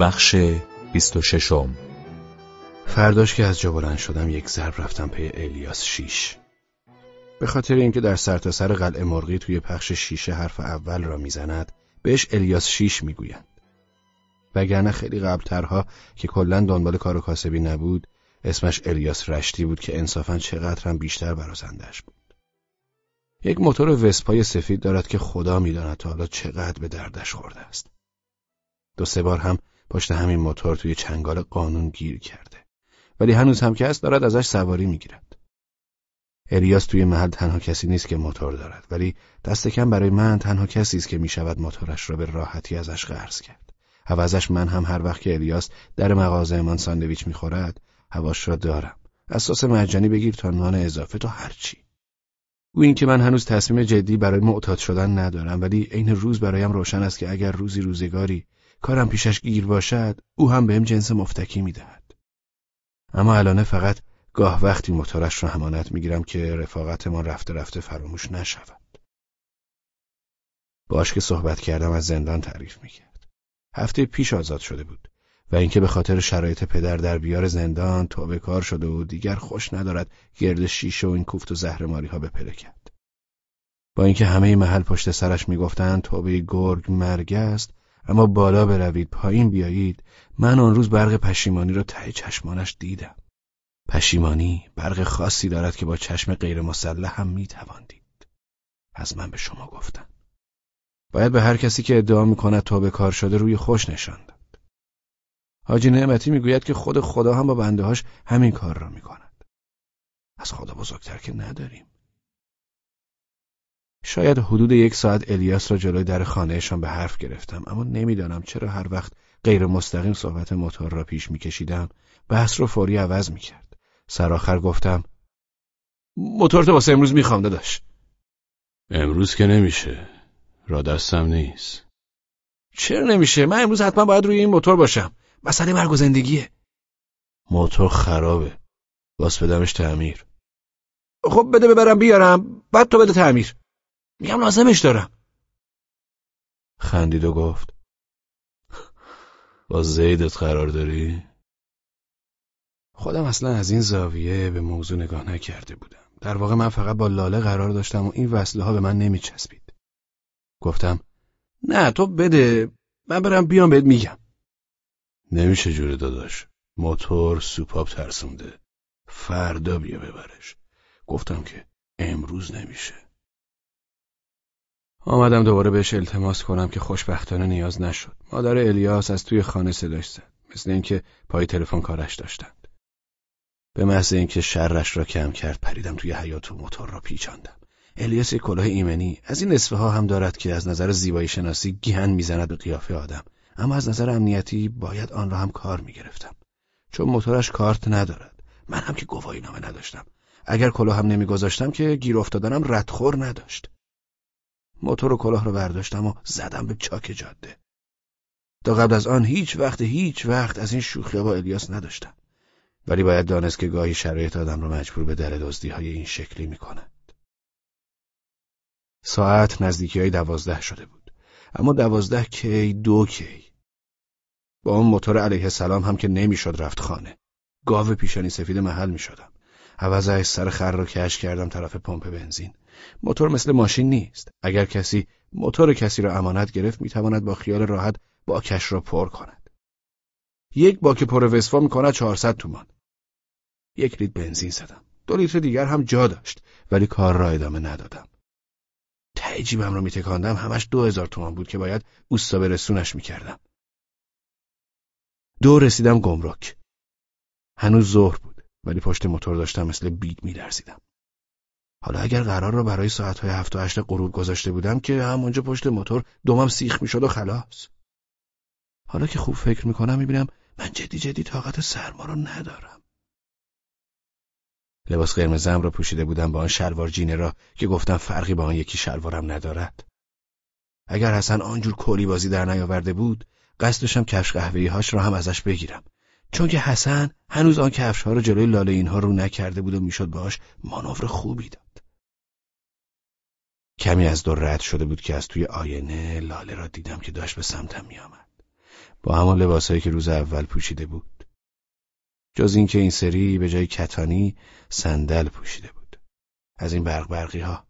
بخش 26 فرداش که از جا بلند شدم یک ضرب رفتم پی الیاس شیش. به خاطر اینکه در سرتاسر سر قلعه مرغی توی پخش شیشه حرف اول را می‌زند بهش الیاس شیش می‌گویند. وگرنه خیلی قبلترها که کلا دنبال کار و کاسبی نبود اسمش الیاس رشتی بود که انصافا چقدر هم بیشتر برازندش بود. یک موتور وسپای سفید دارد که خدا می‌داند تا حالا چقدر به دردش خورده است. دو سه بار هم پشت همین موتور توی چنگال قانون گیر کرده. ولی هنوز هم که هست دارد ازش سواری می‌گیرد. الیاس توی محل تنها کسی نیست که موتور دارد ولی دست کم برای من تنها کسی است که می‌شود موتورش را به راحتی ازش قرض کرد. عوضش من هم هر وقت که الیاس در مغازه من ساندویچ می‌خورد هواش را دارم. اساس مجانی بگیر تا نان اضافه تا هرچی او اینکه من هنوز تصمیم جدی برای معتاد شدن ندارم ولی عین روز برایم روشن است که اگر روزی روزگاری کارم پیشش گیر باشد او هم بهم جنس مفتکی می‌دهد. اما الانه فقط گاه وقتی موتورش را همانت می‌گیرم که رفاقتمان رفته رفته فراموش نشود. باش که صحبت کردم از زندان تعریف می‌کرد. هفته پیش آزاد شده بود و اینکه به خاطر شرایط پدر در بیار زندان توبه کار شده و دیگر خوش ندارد گرد شیشه و این کوفت و زهرماری ها بپلکد با اینکه همه محل پشت سرش می‌گفتند توبه گرگ مرگ است اما بالا بروید پایین بیایید. من آن روز برق پشیمانی را ته چشمانش دیدم. پشیمانی برق خاصی دارد که با چشم غیر مسلح هم می‌توان دید از من به شما گفتم. باید به هر کسی که ادعا می‌کند تا به کار شده روی خوش نشان داد. حاجی نعمتی می‌گوید که خود خدا هم با بندهاش همین کار را می‌کند. از خدا بزرگتر که نداریم. شاید حدود یک ساعت الیاس را جلوی در خانهشان به حرف گرفتم اما نمی‌دانم چرا هر وقت غیر مستقیم صحبت موتور را پیش میکشیدم بحث رو فوری عوض می‌کرد. سرآخر گفتم موتور تو واسه امروز می‌خوام داداش. امروز که نمیشه. را دستم نیست. چرا نمیشه؟ من امروز حتما باید روی این موتور باشم. مسئله مرگ و زندگیه. موتور خرابه. باس بدمش تعمیر. خب بده ببرم بیارم بعد تو بده تعمیر. میگم لازمش دارم. خندید و گفت. با زیدت قرار داری؟ خودم اصلا از این زاویه به موضوع نگاه نکرده بودم. در واقع من فقط با لاله قرار داشتم و این وصله ها به من نمیچسبید. گفتم نه تو بده من برم بیام بهت میگم. نمیشه جوره داداش. موتور سوپاپ ترسونده. فردا بیا ببرش. گفتم که امروز نمیشه. آمدم دوباره بهش التماس کنم که خوشبختانه نیاز نشد. مادر الیاس از توی خانه صداش زد. مثل اینکه پای تلفن کارش داشتند. به محض اینکه شرش را کم کرد پریدم توی حیات و موتور را پیچاندم. الیاس یک کلاه ایمنی از این نصفه ها هم دارد که از نظر زیبایی شناسی گیهن می‌زند به قیافه آدم. اما از نظر امنیتی باید آن را هم کار می‌گرفتم. چون موتورش کارت ندارد. من هم که گواهی نامه نداشتم. اگر کلاه هم نمیگذاشتم که گیر افتادنم ردخور نداشت. موتور و کلاه رو برداشتم و زدم به چاک جاده. تا قبل از آن هیچ وقت هیچ وقت از این شوخی با الیاس نداشتم. ولی باید دانست که گاهی شرایط آدم رو مجبور به دل دزدی های این شکلی می کند. ساعت نزدیکی های دوازده شده بود. اما دوازده کی دو کی. با اون موتور علیه السلام هم که نمی‌شد رفت خانه. گاو پیشانی سفید محل می شدم. عوض سر خر رو کش کردم طرف پمپ بنزین. موتور مثل ماشین نیست. اگر کسی موتور کسی را امانت گرفت می‌تواند با خیال راحت باکش را پر کند. یک باک پر وسفا می‌کند 400 تومان. یک لیتر بنزین زدم. دو لیتر دیگر هم جا داشت ولی کار را ادامه ندادم. ته جیبم را میتکاندم همش دو هزار تومان بود که باید اوستا برسونش می‌کردم. دو رسیدم گمرک. هنوز ظهر بود ولی پشت موتور داشتم مثل بید میلرزیدم. حالا اگر قرار را برای ساعتهای هفت و هشت غروب گذاشته بودم که همونجا پشت موتور دومم سیخ می‌شد و خلاص. حالا که خوب فکر می‌کنم می‌بینم من جدی جدی طاقت سرما رو ندارم. لباس قرمزم را پوشیده بودم با آن شلوار جینه را که گفتم فرقی با آن یکی شلوارم ندارد. اگر حسن آنجور کولی بازی در نیاورده بود، قصد داشتم کفش قهوه‌ای هاش را هم ازش بگیرم. چون که حسن هنوز آن کفش ها را جلوی لاله اینها رو نکرده بود و می‌شد باش مانور خوبی داد. کمی از دور رد شده بود که از توی آینه لاله را دیدم که داشت به سمتم میآمد. با همان لباسهایی که روز اول پوشیده بود. جز اینکه این سری به جای کتانی صندل پوشیده بود. از این برق برقی ها.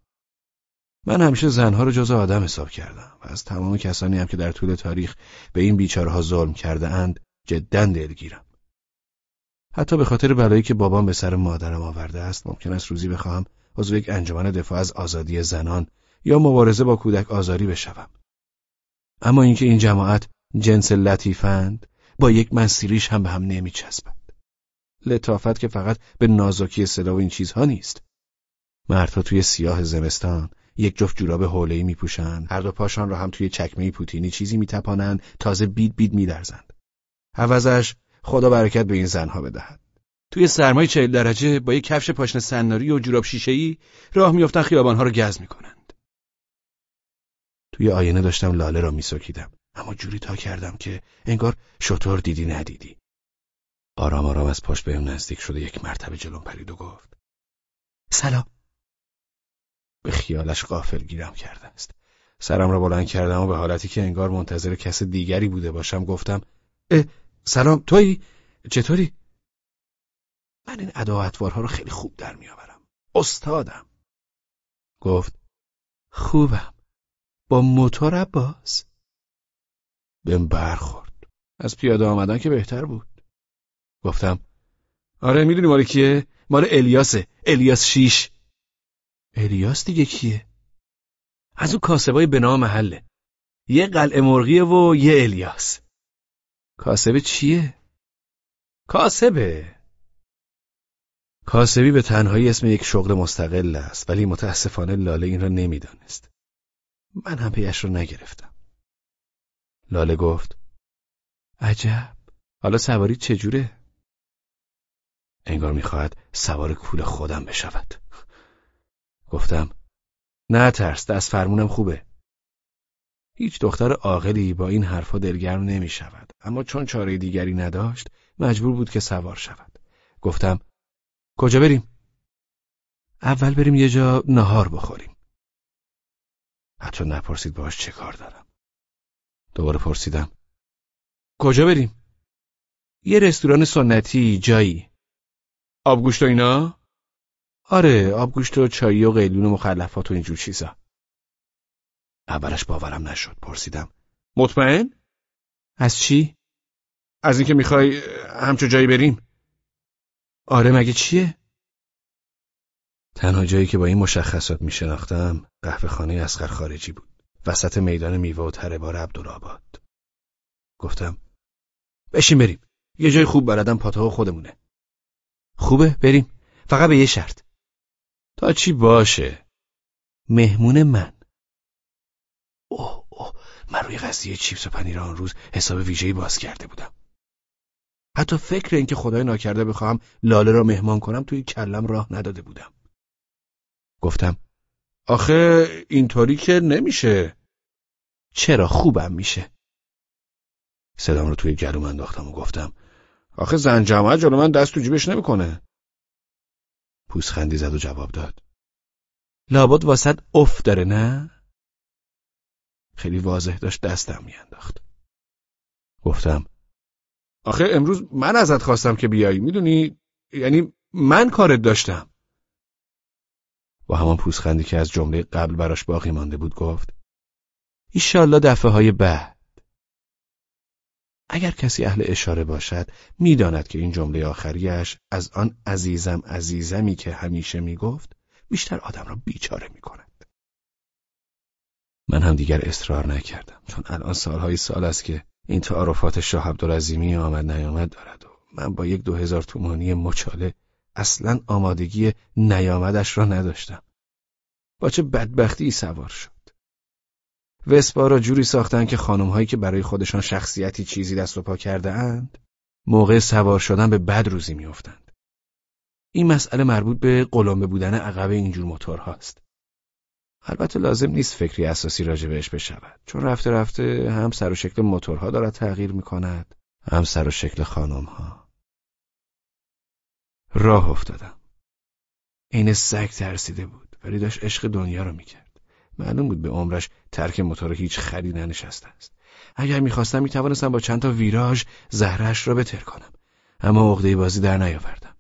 من همیشه زنها رو جز آدم حساب کردم و از تمام کسانی هم که در طول تاریخ به این بیچارها ظلم کرده اند جدا دلگیرم. حتی به خاطر بلایی که بابام به سر مادرم آورده است ممکن است روزی بخواهم عضو یک انجمن دفاع از آزادی زنان یا مبارزه با کودک آزاری بشوم. اما اینکه این جماعت جنس لطیفند با یک منسیریش هم به هم نمیچسبد. لطافت که فقط به نازکی صدا و این چیزها نیست. مردها توی سیاه زمستان یک جفت جوراب حوله‌ای میپوشند، هر دو پاشان را هم توی چکمه پوتینی چیزی میتپانند، تازه بید بید میلرزند. عوضش خدا برکت به این زنها بدهد. توی سرمای چهل درجه با یک کفش پاشنه سناری و جوراب شیشه‌ای راه میافتن خیابانها رو گز می‌کنند. توی آینه داشتم لاله را میسکیدم اما جوری تا کردم که انگار شطور دیدی ندیدی. آرام آرام از پاش بهم نزدیک شده یک مرتبه جلوم پرید و گفت سلام به خیالش غافل گیرم کرده است سرم را بلند کردم و به حالتی که انگار منتظر کس دیگری بوده باشم گفتم اه سلام تویی چطوری من این ادا رو خیلی خوب در میآورم. استادم. گفت خوبم. با موتور عباس. بهم برخورد. از پیاده آمدن که بهتر بود. گفتم آره می‌دونی مال کیه؟ مال الیاسه. الیاس شیش. الیاس دیگه کیه؟ از اون کاسبای به نام محله. یه قلعه مرغیه و یه الیاس. کاسبه چیه؟ کاسبه. کاسبی به تنهایی اسم یک شغل مستقل است ولی متاسفانه لاله این را نمی‌دانست. من هم پیش را نگرفتم. لاله گفت عجب. حالا سواری چجوره؟ انگار می‌خواهد سوار کول خودم بشود. گفتم نه ترس دست فرمونم خوبه. هیچ دختر عاقلی با این حرفا دلگرم نمی شود اما چون چاره دیگری نداشت مجبور بود که سوار شود. گفتم کجا بریم؟ اول بریم یه جا نهار بخوریم حتی نپرسید باش چه کار دارم دوباره پرسیدم کجا بریم؟ یه رستوران سنتی جایی آبگوشت و اینا؟ آره آبگوشت و چایی و قیلون و مخلفات و اینجور چیزا اولش باورم نشد پرسیدم مطمئن؟ از چی؟ از اینکه می‌خوای همچو جایی بریم آره مگه چیه؟ تنها جایی که با این مشخصات میشناختم قهوه خانه اسقر خارجی بود. وسط میدان میوه و تره بار عبدالعباد گفتم بشین بریم. یه جای خوب بلدم پاتاق خودمونه. خوبه بریم. فقط به یه شرط. تا چی باشه؟ مهمون من. اوه اوه. من روی قضیه چیپس و پنیر آن روز حساب ویژه‌ای باز کرده بودم. حتی فکر اینکه خدای ناکرده بخواهم لاله را مهمان کنم توی کلم راه نداده بودم. گفتم آخه اینطوری که نمیشه. چرا خوبم میشه؟ صدام رو توی گلوم انداختم و گفتم آخه زن جماعت جلو من دست تو جیبش نمی‌کنه. پوسخندی زد و جواب داد. لابد واسد اف داره نه؟ خیلی واضح داشت دستم میانداخت. گفتم آخه امروز من ازت خواستم که بیایی می‌دونی؟ یعنی من کارت داشتم. با همان پوسخندی که از جمله قبل براش باقی مانده بود گفت ایشالله دفعه های بعد. اگر کسی اهل اشاره باشد می‌داند که این جمله آخریش از آن عزیزم عزیزمی که همیشه می‌گفت بیشتر آدم را بیچاره می‌کند. من هم دیگر اصرار نکردم چون الان سالهای سال است که این تعارفات شاه عبدالعظیمی آمد نیامد دارد و من با یک دو هزار تومانی مچاله اصلا آمادگی نیامدش را نداشتم. با چه بدبختی سوار شد. وسپا را جوری ساختن که خانمهایی که برای خودشان شخصیتی چیزی دست و پا کرده اند موقع سوار شدن به بد روزی میافتند. این مسئله مربوط به قلمبه بودن عقب اینجور موتورهاست. البته لازم نیست فکری اساسی راجع بهش بشود. چون رفته رفته هم سر و شکل موتورها دارد تغییر می کند هم سر و شکل خانمها. راه افتادم. عین سگ ترسیده بود ولی داشت عشق دنیا رو می‌کرد. معلوم بود به عمرش ترک موتور هیچ خری ننشسته است. اگر می‌خواستم می‌توانستم با چند تا ویراژ زهرش را بتر کنم. اما عقده بازی در نیاوردم.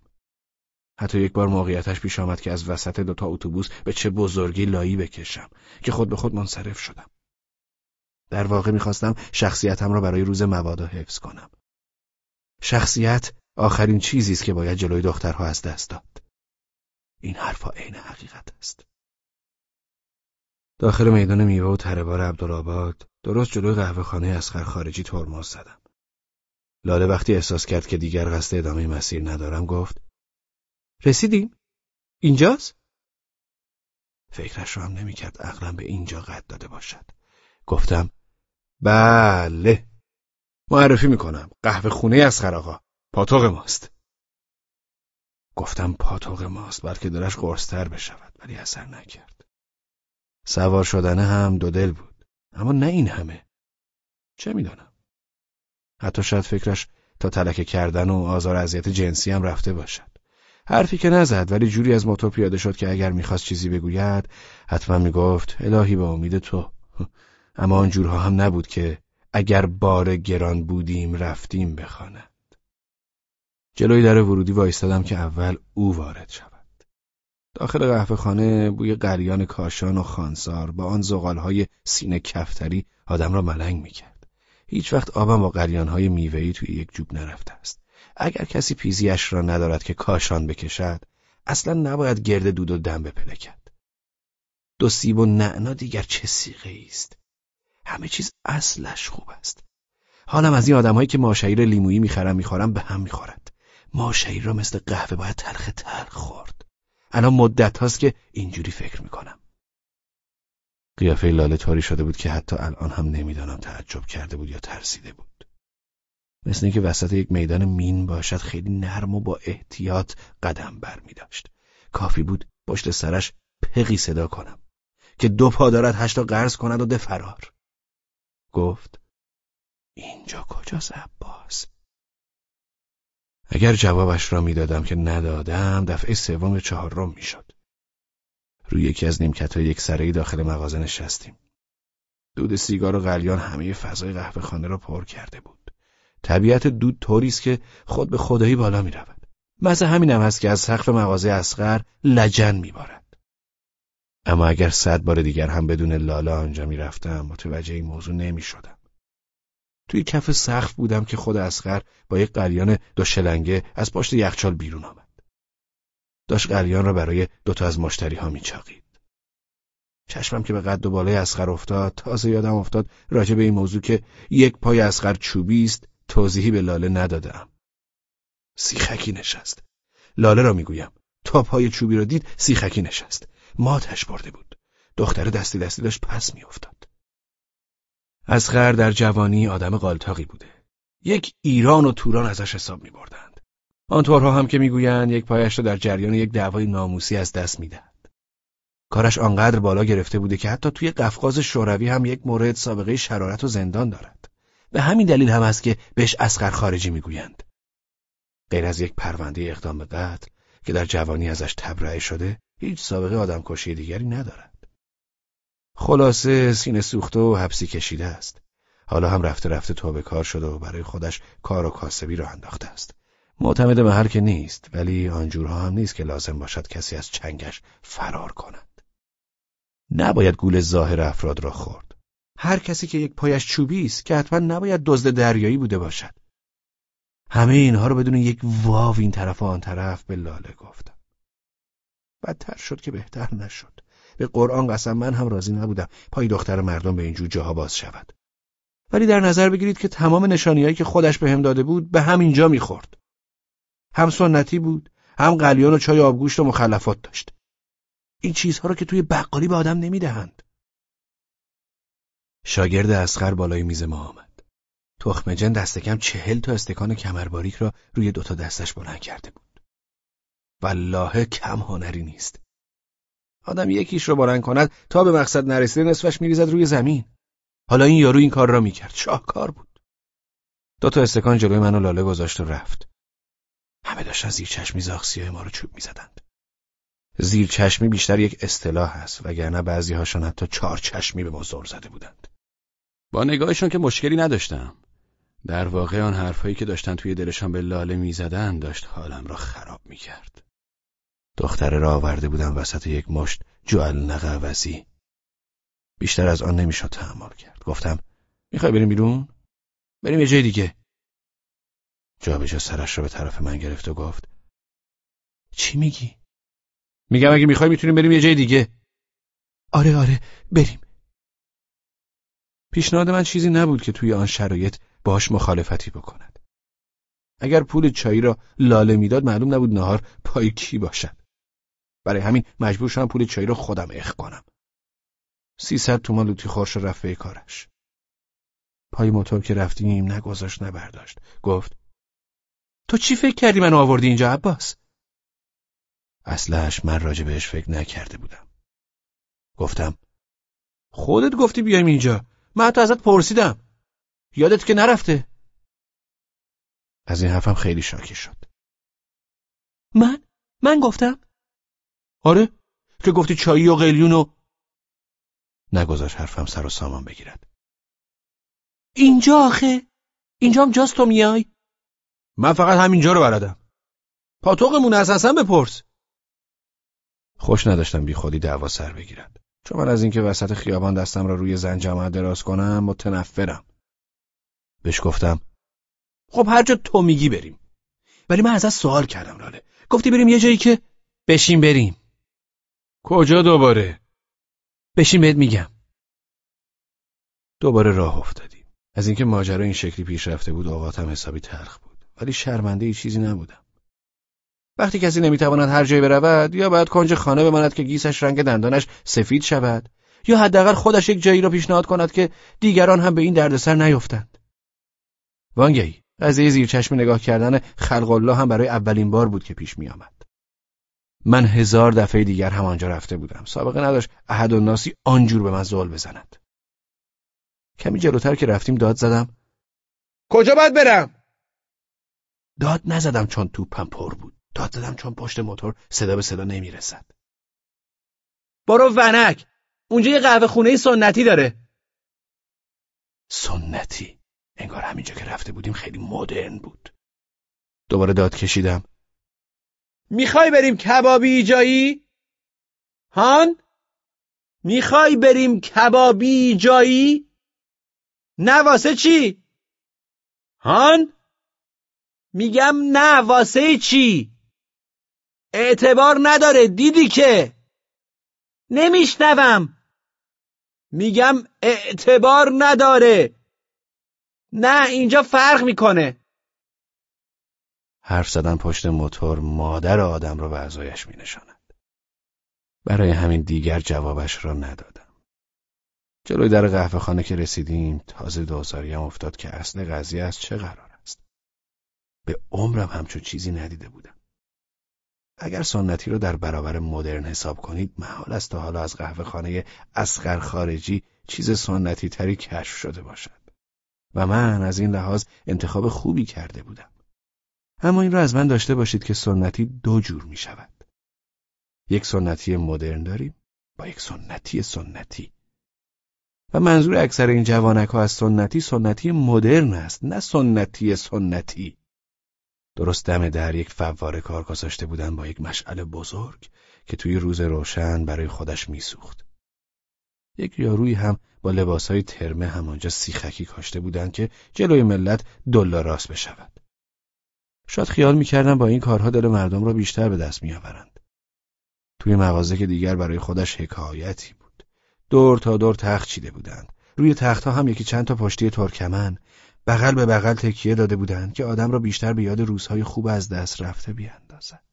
حتی یک بار موقعیتش پیش آمد که از وسط دوتا اتوبوس به چه بزرگی لایی بکشم که خود به خود منصرف شدم. در واقع می‌خواستم شخصیتم را برای روز مبادا حفظ کنم. شخصیت آخرین چیزی است که باید جلوی دخترها از دست داد. این حرفا عین حقیقت است. داخل میدان میوه و تربار عبدالآباد درست جلوی قهوه خانه اسخر خارجی ترمز زدم. لاله وقتی احساس کرد که دیگر قصد ادامه مسیر ندارم گفت رسیدیم؟ اینجاست؟ فکرش رو هم نمی‌کرد عقلم به اینجا قد داده باشد. گفتم بله. معرفی می‌کنم. قهوه خونه از خراغا پاتوق ماست. گفتم پاتوق ماست بلکه درش قرصتر بشود ولی اثر نکرد. سوار شدنه هم دو دل بود اما نه این همه. چه می‌دانم؟ حتی شاید فکرش تا تلکه کردن و آزار اذیت جنسی هم رفته باشد. حرفی که نزد ولی جوری از موتور پیاده شد که اگر می‌خواست چیزی بگوید حتما می‌گفت الهی به امید تو. اما آنجورها هم نبود که اگر بار گران بودیم رفتیم بخواند. جلوی در ورودی وایستادم که اول او وارد شود. داخل قهوه خانه بوی قریان کاشان و خانسار با آن زغالهای سینه کفتری آدم را ملنگ می‌کرد. هیچ وقت آبم با قریانهای میوهی توی یک جوب نرفته است. اگر کسی پیزیش را ندارد که کاشان بکشد اصلا نباید گرد دود و دم بپلکد. دو سیب و نعنا دیگر چه سیغه است؟ همه چیز اصلش خوب است. حالم از این آدمهایی که ماشعیر لیمویی می‌خرم می‌خورم به هم می‌خورد. ماشعیر را مثل قهوه باید تلخ تلخ خورد. الان مدت هاست که اینجوری فکر می‌کنم. قیافه لاله طوری شده بود که حتی الان هم نمی‌دانم تعجب کرده بود یا ترسیده بود. مثل اینکه وسط یک میدان مین باشد خیلی نرم و با احتیاط قدم بر می داشت. کافی بود پشت سرش پقی صدا کنم که دو پا دارد هشتا قرض کند و ده فرار گفت اینجا کجاست عباس اگر جوابش را می‌دادم که ندادم دفعه سوم چهارم می‌شد. روی یکی از نیمکت یک سره داخل مغازه نشستیم. دود سیگار و قلیان همه فضای قهوه خانه را پر کرده بود. طبیعت دود طوری است که خود به خدایی بالا می رود. مثل همینم هست که از سقف مغازه اسقر لجن میبارد. اما اگر صد بار دیگر هم بدون لالا آنجا می‌رفتم متوجه این موضوع نمی شدم. توی کف سقف بودم که خود اسقر با یک قلیان دو شلنگه از پشت یخچال بیرون آمد. داشت قلیان را برای دوتا از مشتری ها میچاقید. چشمم که به قد و بالای اسقر افتاد تازه یادم افتاد راجع به این موضوع که یک پای اسقر چوبی است توضیحی به لاله ندادم. سیخکی نشست. لاله را می‌گویم. تا پای چوبی را دید سیخکی نشست. ماتش برده بود. دختر دستی دستی داشت پس میافتاد. خر در جوانی آدم قالتاقی بوده. یک ایران و توران ازش حساب می بردند. آنطورها هم که می‌گویند یک پایش را در جریان یک دعوای ناموسی از دست می‌دهد. کارش آنقدر بالا گرفته بوده که حتی توی قفقاز شوروی هم یک مورد سابقه شرارت و زندان دارد. به همین دلیل هم است که بهش اسقر خارجی می‌گویند. غیر از یک پرونده اقدام به قتل که در جوانی ازش تبرئه شده، هیچ سابقه آدمکشی دیگری ندارد. خلاصه سینه سوخته و حبسی کشیده است. حالا هم رفته رفته توبه کار شده و برای خودش کار و کاسبی را انداخته است. معتمد محل که نیست ولی آنجورها هم نیست که لازم باشد کسی از چنگش فرار کند. نباید گول ظاهر افراد را خورد. هر کسی که یک پایش چوبی است که حتما نباید دزد دریایی بوده باشد. همه اینها رو بدون یک واو این طرف و آن طرف به لاله گفتم. بدتر شد که بهتر نشد. به قرآن قسم من هم راضی نبودم. پای دختر مردم به اینجور جاها باز شود. ولی در نظر بگیرید که تمام نشانیهایی که خودش به هم داده بود به همین جا می‌خورد. هم سنتی بود هم قلیان و چای آبگوشت و مخلفات داشت. این چیزها رو که توی بقالی به آدم نمی‌دهند. شاگرد اسخر بالای میز ما آمد. تخمجن دست کم چهل تا استکان کمرباریک را روی دوتا دستش بلند کرده بود. والله کم هنری نیست. آدم یکیش رو بارن کند تا به مقصد نرسیده نصفش میریزد روی زمین. حالا این یارو این کار را می‌کرد. شاهکار بود. دو تا استکان جلوی منو لاله گذاشت و رفت. همه داشتن زیر چشمی زاخسیای ما رو چوب می‌زدند. زیر چشمی بیشتر یک اصطلاح است وگرنه بعضی هاشون حتی چهار چشمی به ما زور زده بودند. با نگاهشون که مشکلی نداشتم. در واقع آن حرفایی که داشتن توی دلشان به لاله می‌زدن داشت حالم را خراب می‌کرد. دختره را آورده بودم وسط یک مشت جوال نقوزی. بیشتر از آن نمی‌شد تحمل کرد. گفتم می‌خوای بریم بیرون؟ بریم یه جای دیگه. جابجا سرش را به طرف من گرفت و گفت چی میگی؟ میگم اگه می‌خوای می‌تونیم بریم یه جای دیگه. آره آره بریم. پیشنهاد من چیزی نبود که توی آن شرایط باش مخالفتی بکند. اگر پول چایی را لاله می‌داد معلوم نبود نهار پای کی باشد. برای همین مجبور شدم پول چای رو خودم اخ کنم. سیصد تومان لوتی خورش رفت کارش. پای موتور که رفتیم نگذاشت نبرداشت. گفت تو چی فکر کردی من آوردی اینجا عباس؟ اصلش من راجع بهش فکر نکرده بودم. گفتم خودت گفتی بیایم اینجا. من حتی ازت پرسیدم. یادت که نرفته. از این حرفم خیلی شاکی شد. من؟ من گفتم؟ آره که گفتی چایی و قلیون و نگذاش حرفم سر و سامان بگیرد اینجا آخه اینجا هم جاست تو میای من فقط همینجا رو بردم پاتوقمون از حسن بپرس خوش نداشتم بی خودی دعوا سر بگیرد چون من از اینکه وسط خیابان دستم را روی زن جماعت دراز کنم متنفرم بهش گفتم خب هر جا تو میگی بریم ولی من ازت سوال کردم لاله گفتی بریم یه جایی که بشین بریم کجا دوباره؟ بشین بهت میگم. دوباره راه افتادیم. از اینکه ماجرا این شکلی پیش رفته بود اوقاتم حسابی تلخ بود. ولی شرمنده ای چیزی نبودم. وقتی کسی نمی‌تواند هر جایی برود یا باید کنج خانه بماند که گیسش رنگ دندانش سفید شود یا حداقل خودش یک جایی را پیشنهاد کند که دیگران هم به این دردسر نیفتند. وانگهی قضیه زیر چشم نگاه کردن خلق الله هم برای اولین بار بود که پیش می آمد. من هزار دفعه دیگر همانجا رفته بودم. سابقه نداشت احد و ناسی آنجور به من زول بزند. کمی جلوتر که رفتیم داد زدم. کجا باید برم؟ داد نزدم چون توپم پر بود. داد زدم چون پشت موتور صدا به صدا نمی‌رسد. برو ونک. اونجا یه قهوه خونه سنتی داره. سنتی. انگار همینجا که رفته بودیم خیلی مدرن بود. دوباره داد کشیدم. می‌خوای بریم کبابی جایی؟ هان؟ می‌خوای بریم کبابی جایی؟ نه واسه چی؟ هان؟ میگم نه واسه چی؟ اعتبار نداره دیدی که نمیشنوم میگم اعتبار نداره نه اینجا فرق می‌کنه حرف زدن پشت موتور مادر آدم را به اعضایش می نشاند. برای همین دیگر جوابش را ندادم. جلوی در قهوه خانه که رسیدیم تازه دوزاریم افتاد که اصل قضیه از چه قرار است. به عمرم همچون چیزی ندیده بودم. اگر سنتی را در برابر مدرن حساب کنید محال است تا حالا از قهوه خانه اسقر خارجی چیز سنتی تری کشف شده باشد. و من از این لحاظ انتخاب خوبی کرده بودم. اما این را از من داشته باشید که سنتی دو جور می شود. یک سنتی مدرن داریم با یک سنتی سنتی. و منظور اکثر این جوانک ها از سنتی سنتی مدرن است نه سنتی سنتی. درست دم در یک فواره کار گذاشته بودن با یک مشعل بزرگ که توی روز روشن برای خودش میسوخت. یک یاروی هم با لباسهای ترمه همانجا سیخکی کاشته بودند که جلوی ملت دلا راست بشود. شاید خیال می‌کردن با این کارها دل مردم را بیشتر به دست میآورند. توی مغازه که دیگر برای خودش حکایتی بود. دور تا دور تخت چیده بودند. روی تختها هم یکی چند تا پشتی ترکمن بغل به بغل تکیه داده بودند که آدم را بیشتر به یاد روزهای خوب از دست رفته بیاندازد.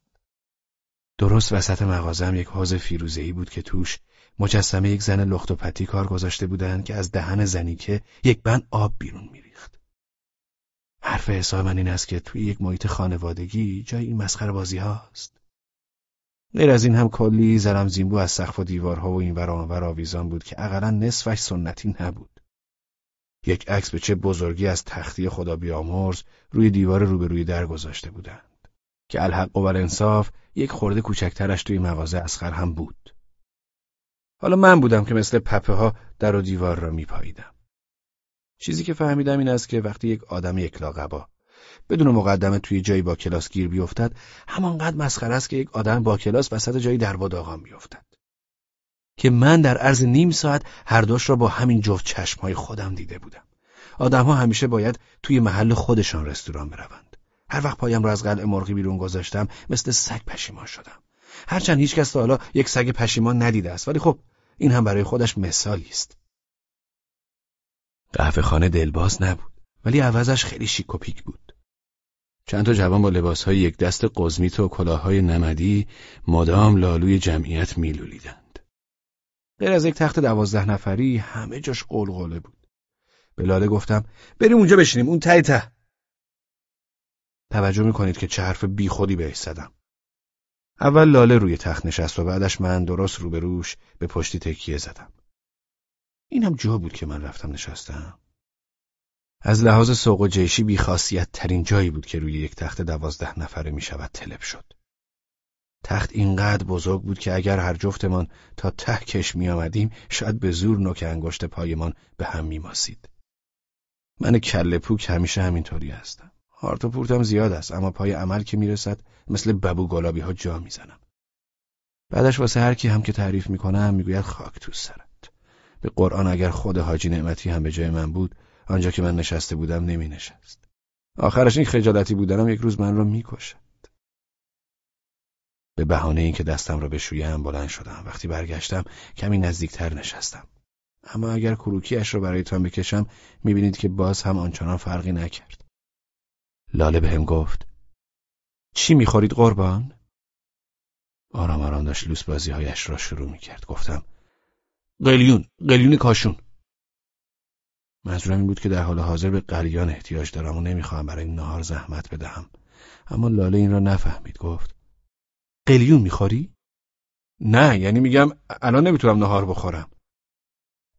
درست وسط مغازه هم یک حوض فیروزه‌ای بود که توش مجسمه یک زن لخت و پتی کار گذاشته بودند که از دهن زنی که یک بند آب بیرون میریخت. حرف حساب من این است که توی یک محیط خانوادگی جای این مسخره بازی هاست. غیر از این هم کلی زرم زینبو از سقف و دیوارها و این ور آویزان بود که اقلا نصفش سنتی نبود. یک عکس به چه بزرگی از تختی خدا بیامرز روی دیوار روبروی در گذاشته بودند که الحق و انصاف یک خورده کوچکترش توی مغازه اسخر هم بود. حالا من بودم که مثل پپه ها در و دیوار را میپاییدم. چیزی که فهمیدم این است که وقتی یک آدم یکلاقبا بدون مقدمه توی جایی با کلاس گیر بیفتد همانقدر مسخره است که یک آدم با کلاس وسط جایی در باداغان بیفتد که من در عرض نیم ساعت هر دوش را با همین جفت چشمهای خودم دیده بودم. آدمها همیشه باید توی محل خودشان رستوران بروند. هر وقت پایم را از قلعه مرغی بیرون گذاشتم مثل سگ پشیمان شدم. هرچند هیچکس تا حالا یک سگ پشیمان ندیده است ولی خب این هم برای خودش مثالی است. قهوه خانه دلباز نبود ولی عوضش خیلی شیک و پیک بود. چند تا جوان با لباسهای یک دست قزمیت و کلاههای نمدی مدام لالوی جمعیت میلولیدند. غیر از یک تخت دوازده نفری همه جاش قلقله بود. به لاله گفتم بریم اونجا بشینیم اون ته ته. توجه می‌کنید که چه حرف بی خودی بهش زدم. اول لاله روی تخت نشست و بعدش من درست روبروش به پشتی تکیه زدم. این هم جا بود که من رفتم نشستم. از لحاظ سوق و جیشی بیخاصیت ترین جایی بود که روی یک تخت دوازده نفره می شود تلب شد. تخت اینقدر بزرگ بود که اگر هر جفتمان تا ته کش می آمدیم شاید به زور نوک انگشت پایمان به هم می ماسید. من کله پوک همیشه همینطوری هستم. هارت و پورتم زیاد است اما پای عمل که می‌رسد مثل ببو گلابی ها جا می‌زنم. بعدش واسه هر کی هم که تعریف می‌کنم می‌گوید خاک تو سرت. به قرآن اگر خود حاجی نعمتی هم به جای من بود آنجا که من نشسته بودم نمی نشست. آخرش این خجالتی بودنم یک روز من را می‌کشد. به بهانه اینکه دستم را به شویم بلند شدم. وقتی برگشتم کمی نزدیکتر نشستم. اما اگر کروکیش را برایتان بکشم می‌بینید که باز هم آنچنان فرقی نکرد. لاله بهم گفت چی می‌خورید قربان؟ آرام آرام داشت لوس بازیهایش را شروع می‌کرد. گفتم قلیون قلیون کاشون منظورم این بود که در حال حاضر به قلیان احتیاج دارم و نمی‌خواهم برای نهار زحمت بدهم اما لاله این را نفهمید گفت قلیون می‌خوری؟ نه یعنی میگم الان نمی‌تونم نهار بخورم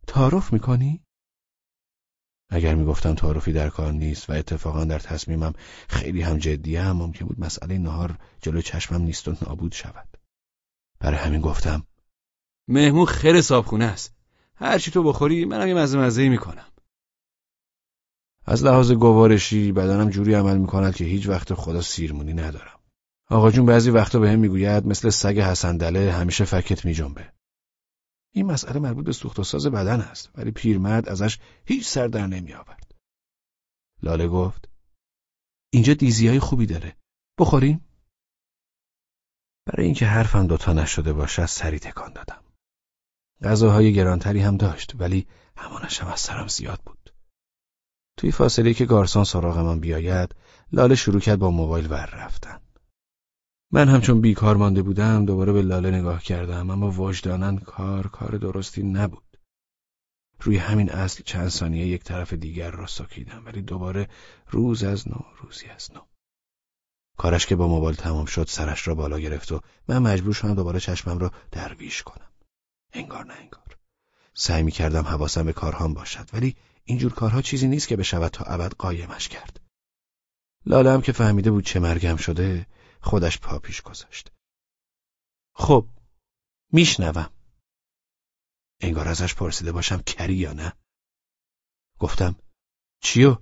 تعارف می‌کنی؟ اگر می‌گفتم تعارفی در کار نیست و اتفاقا در تصمیمم خیلی هم جدیه هم ممکن بود مسئله نهار جلو چشمم نیست و نابود شود برای همین گفتم مهمون خیر صابخونه است هرچی تو بخوری منم یه مزه مزه می‌کنم از لحاظ گوارشی بدنم جوری عمل می‌کند که هیچ وقت خدا سیرمونی ندارم. آقا جون بعضی وقتا به هم می‌گوید مثل سگ حسندله همیشه فکت میجنبه. این مسئله مربوط به سوخت و ساز بدن است ولی پیرمرد ازش هیچ سر در نمیآورد. لاله گفت اینجا دیزی های خوبی داره. بخوریم؟ برای اینکه حرفم دوتا نشده باشد سری تکان دادم. غذاهای گرانتری هم داشت ولی همانش هم از سرم زیاد بود. توی فاصله که گارسون سراغ من بیاید لاله شروع کرد با موبایل ور رفتن من همچون بیکار مانده بودم دوباره به لاله نگاه کردم اما وجدانن کار کار درستی نبود. روی همین اصل چند ثانیه یک طرف دیگر را سکیدم ولی دوباره روز از نو روزی از نو. کارش که با موبایل تمام شد سرش را بالا گرفت و من مجبور شدم دوباره چشمم را درویش کنم. انگار نه انگار. سعی می کردم حواسم به کارهام باشد ولی اینجور کارها چیزی نیست که بشود تا ابد قایمش کرد. لالم که فهمیده بود چه مرگم شده خودش پا پیش گذاشت. خب میشنوم. انگار ازش پرسیده باشم کری یا نه. گفتم چیو؟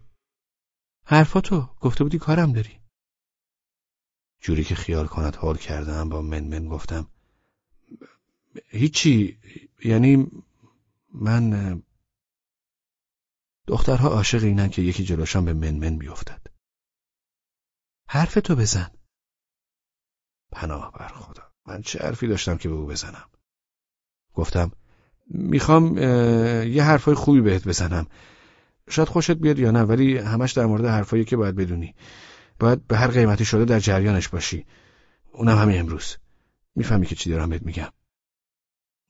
حرفاتو گفته بودی کارم داری. جوری که خیال کند حال کردم با منمن گفتم هیچی یعنی من دخترها عاشق اینن که یکی جلوشان به منمن بیفتد. حرف تو بزن. پناه بر خدا. من چه حرفی داشتم که به او بزنم؟ گفتم می‌خوام یه حرفای خوبی بهت بزنم. شاید خوشت بیاد یا نه ولی همش در مورد حرفایی که باید بدونی. باید به هر قیمتی شده در جریانش باشی. اونم همین امروز. می‌فهمی که چی دارم بهت میگم.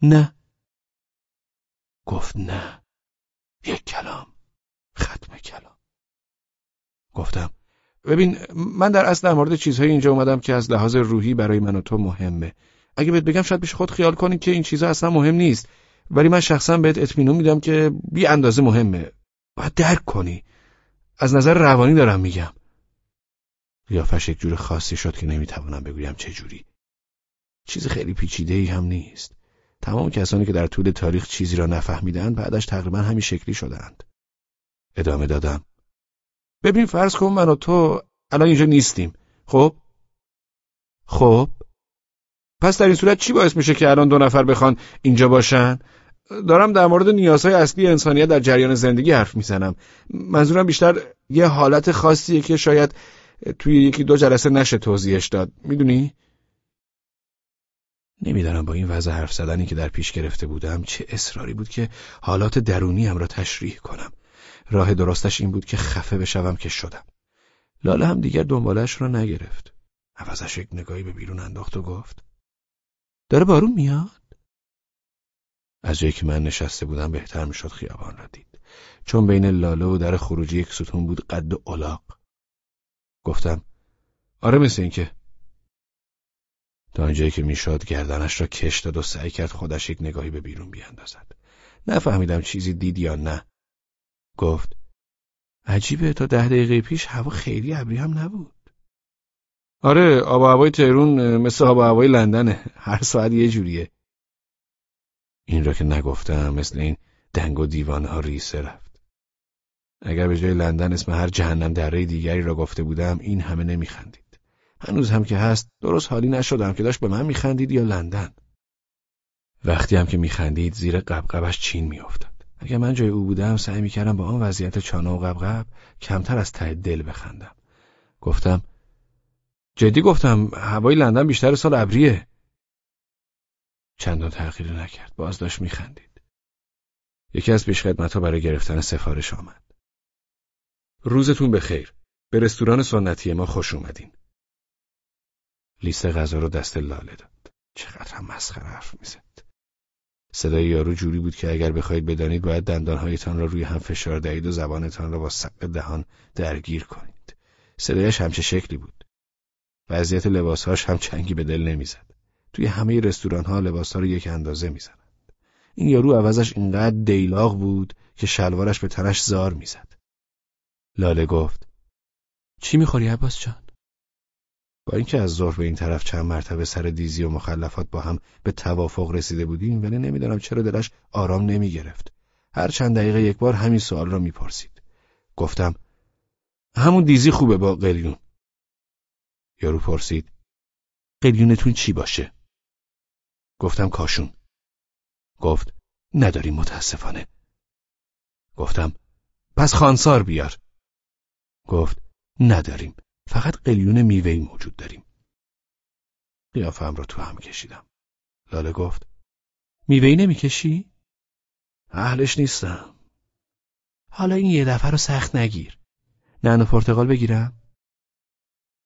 نه. گفت نه. یک کلام. ختم کلام گفتم ببین من در اصل در مورد چیزهای اینجا اومدم که از لحاظ روحی برای من و تو مهمه. اگه بهت بگم شاید بشه خود خیال کنی که این چیزا اصلا مهم نیست. ولی من شخصا بهت اطمینان میدم که بی اندازه مهمه. باید درک کنی. از نظر روانی دارم میگم. قیافش یک جور خاصی شد که نمی‌توانم بگویم چه جوری. چیز خیلی پیچیده ای هم نیست. تمام کسانی که در طول تاریخ چیزی را نفهمیدند بعدش تقریبا همین شکلی شدند ادامه دادم. ببین فرض کن من و تو الان اینجا نیستیم. خب؟ خب؟ پس در این صورت چی باعث میشه که الان دو نفر بخوان اینجا باشن؟ دارم در مورد نیازهای اصلی انسانیت در جریان زندگی حرف می‌زنم. منظورم بیشتر یه حالت خاصیه که شاید توی یکی دو جلسه نشه توضیحش داد. می‌دونی؟ نمی‌دانم با این وضع حرف زدنی که در پیش گرفته بودم چه اصراری بود که حالات درونی هم را تشریح کنم. راه درستش این بود که خفه بشوم که شدم. لاله هم دیگر دنبالش را نگرفت. عوضش یک نگاهی به بیرون انداخت و گفت داره بارون میاد؟ از جایی که من نشسته بودم بهتر می‌شد خیابان را دید. چون بین لاله و در خروجی یک ستون بود قد و الاغ. گفتم آره مثل اینکه. تا آنجایی که می‌شد گردنش را کش داد و سعی کرد خودش یک نگاهی به بیرون بیاندازد. نفهمیدم چیزی دید یا نه. گفت عجیبه تا ده دقیقه پیش هوا خیلی ابری هم نبود. آره آب و هوای تهرون مثل آب و هوای لندنه. هر ساعت یه جوریه. این را که نگفتم مثل این دنگ و دیوانه ها ریسه رفت. اگر به جای لندن اسم هر جهنم دره دیگری را گفته بودم این همه نمیخندید. هنوز هم که هست درست حالی نشدم که داشت به من میخندید یا لندن. وقتی هم که میخندید زیر قبقبش چین میافتاد. اگر من جای او بودم سعی می‌کردم با آن وضعیت چانه و قبقب کمتر از ته دل بخندم. گفتم جدی گفتم هوای لندن بیشتر سال ابریه. چندان تغییر نکرد باز داشت میخندید. یکی از پیشخدمتها برای گرفتن سفارش آمد. روزتون بخیر. به رستوران سنتی ما خوش اومدین. لیست غذا رو دست لاله داد. چقدر هم مسخره حرف می‌زد. صدای یارو جوری بود که اگر بخواید بدانید باید دندانهایتان را روی هم فشار دهید و زبانتان را با سق دهان درگیر کنید. صدایش همچه شکلی بود. وضعیت لباسهاش هم چنگی به دل نمی‌زد. توی همه رستوران ها لباسها رو یک اندازه می‌زنند. این یارو عوضش اینقدر دیلاغ بود که شلوارش به تنش زار می‌زد. لاله گفت چی می‌خوری عباس جان؟ با اینکه از ظهر به این طرف چند مرتبه سر دیزی و مخلفات با هم به توافق رسیده بودیم ولی نمی‌دانم چرا دلش آرام نمی گرفت. هر چند دقیقه یک بار همین سوال را می‌پرسید. گفتم همون دیزی خوبه با قلیون. یارو پرسید قلیونتون چی باشه؟ گفتم کاشون. گفت نداریم متاسفانه. گفتم پس خانسار بیار. گفت نداریم. فقط قلیون میوهی موجود داریم. قیافم رو تو هم کشیدم. لاله گفت میوهی نمی‌کشی؟ اهلش نیستم. حالا این یه دفعه رو سخت نگیر. نعنا پرتقال بگیرم؟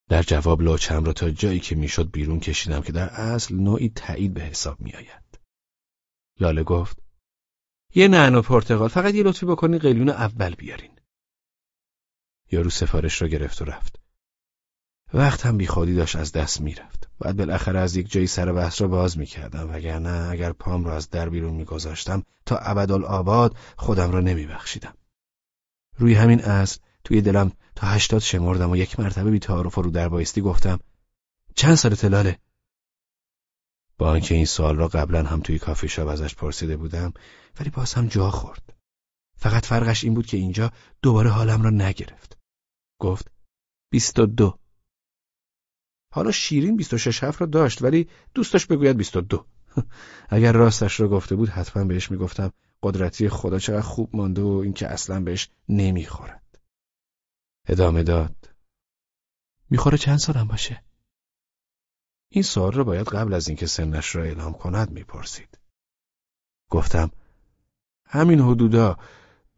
در جواب لاچم را تا جایی که می‌شد بیرون کشیدم که در اصل نوعی تایید به حساب میآید. لاله گفت یه نعنا پرتقال فقط یه لطفی بکنی قلیون اول بیارین. یارو سفارش را گرفت و رفت. وقت هم بیخودی داشت از دست می‌رفت. بعد بالاخره از یک جایی سر بحث را باز می‌کردم وگرنه اگر پام را از در بیرون میگذاشتم تا ابدالآباد خودم را نمیبخشیدم. روی همین اصل توی دلم تا هشتاد شمردم و یک مرتبه بی تعارف رو در بایستی گفتم چند سال تلاله؟ با آنکه این سوال را قبلا هم توی کافی شاب ازش پرسیده بودم ولی باز هم جا خورد. فقط فرقش این بود که اینجا دوباره حالم را نگرفت. گفت بیست و دو. حالا شیرین 26 هفت را داشت ولی دوستش بگوید 22 اگر راستش را گفته بود حتما بهش می‌گفتم قدرتی خدا چقدر خوب مانده و اینکه اصلا بهش نمی‌خورد. ادامه داد. می‌خوره چند سالم باشه؟ این سوال را باید قبل از اینکه سنش را اعلام کند می‌پرسید. گفتم همین حدودا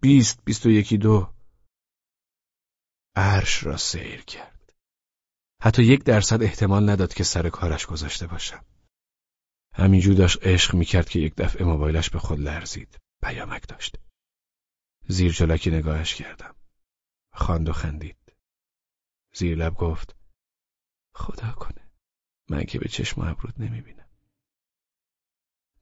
بیست بیست و یکی دو. عرش را سیر کرد. حتی یک درصد احتمال نداد که سر کارش گذاشته باشم. همینجور داشت عشق می‌کرد که یک دفعه موبایلش به خود لرزید. پیامک داشت. زیر جلکی نگاهش کردم. خواند و خندید. زیر لب گفت خدا کنه. من که به چشم ابرود نمی‌بینم.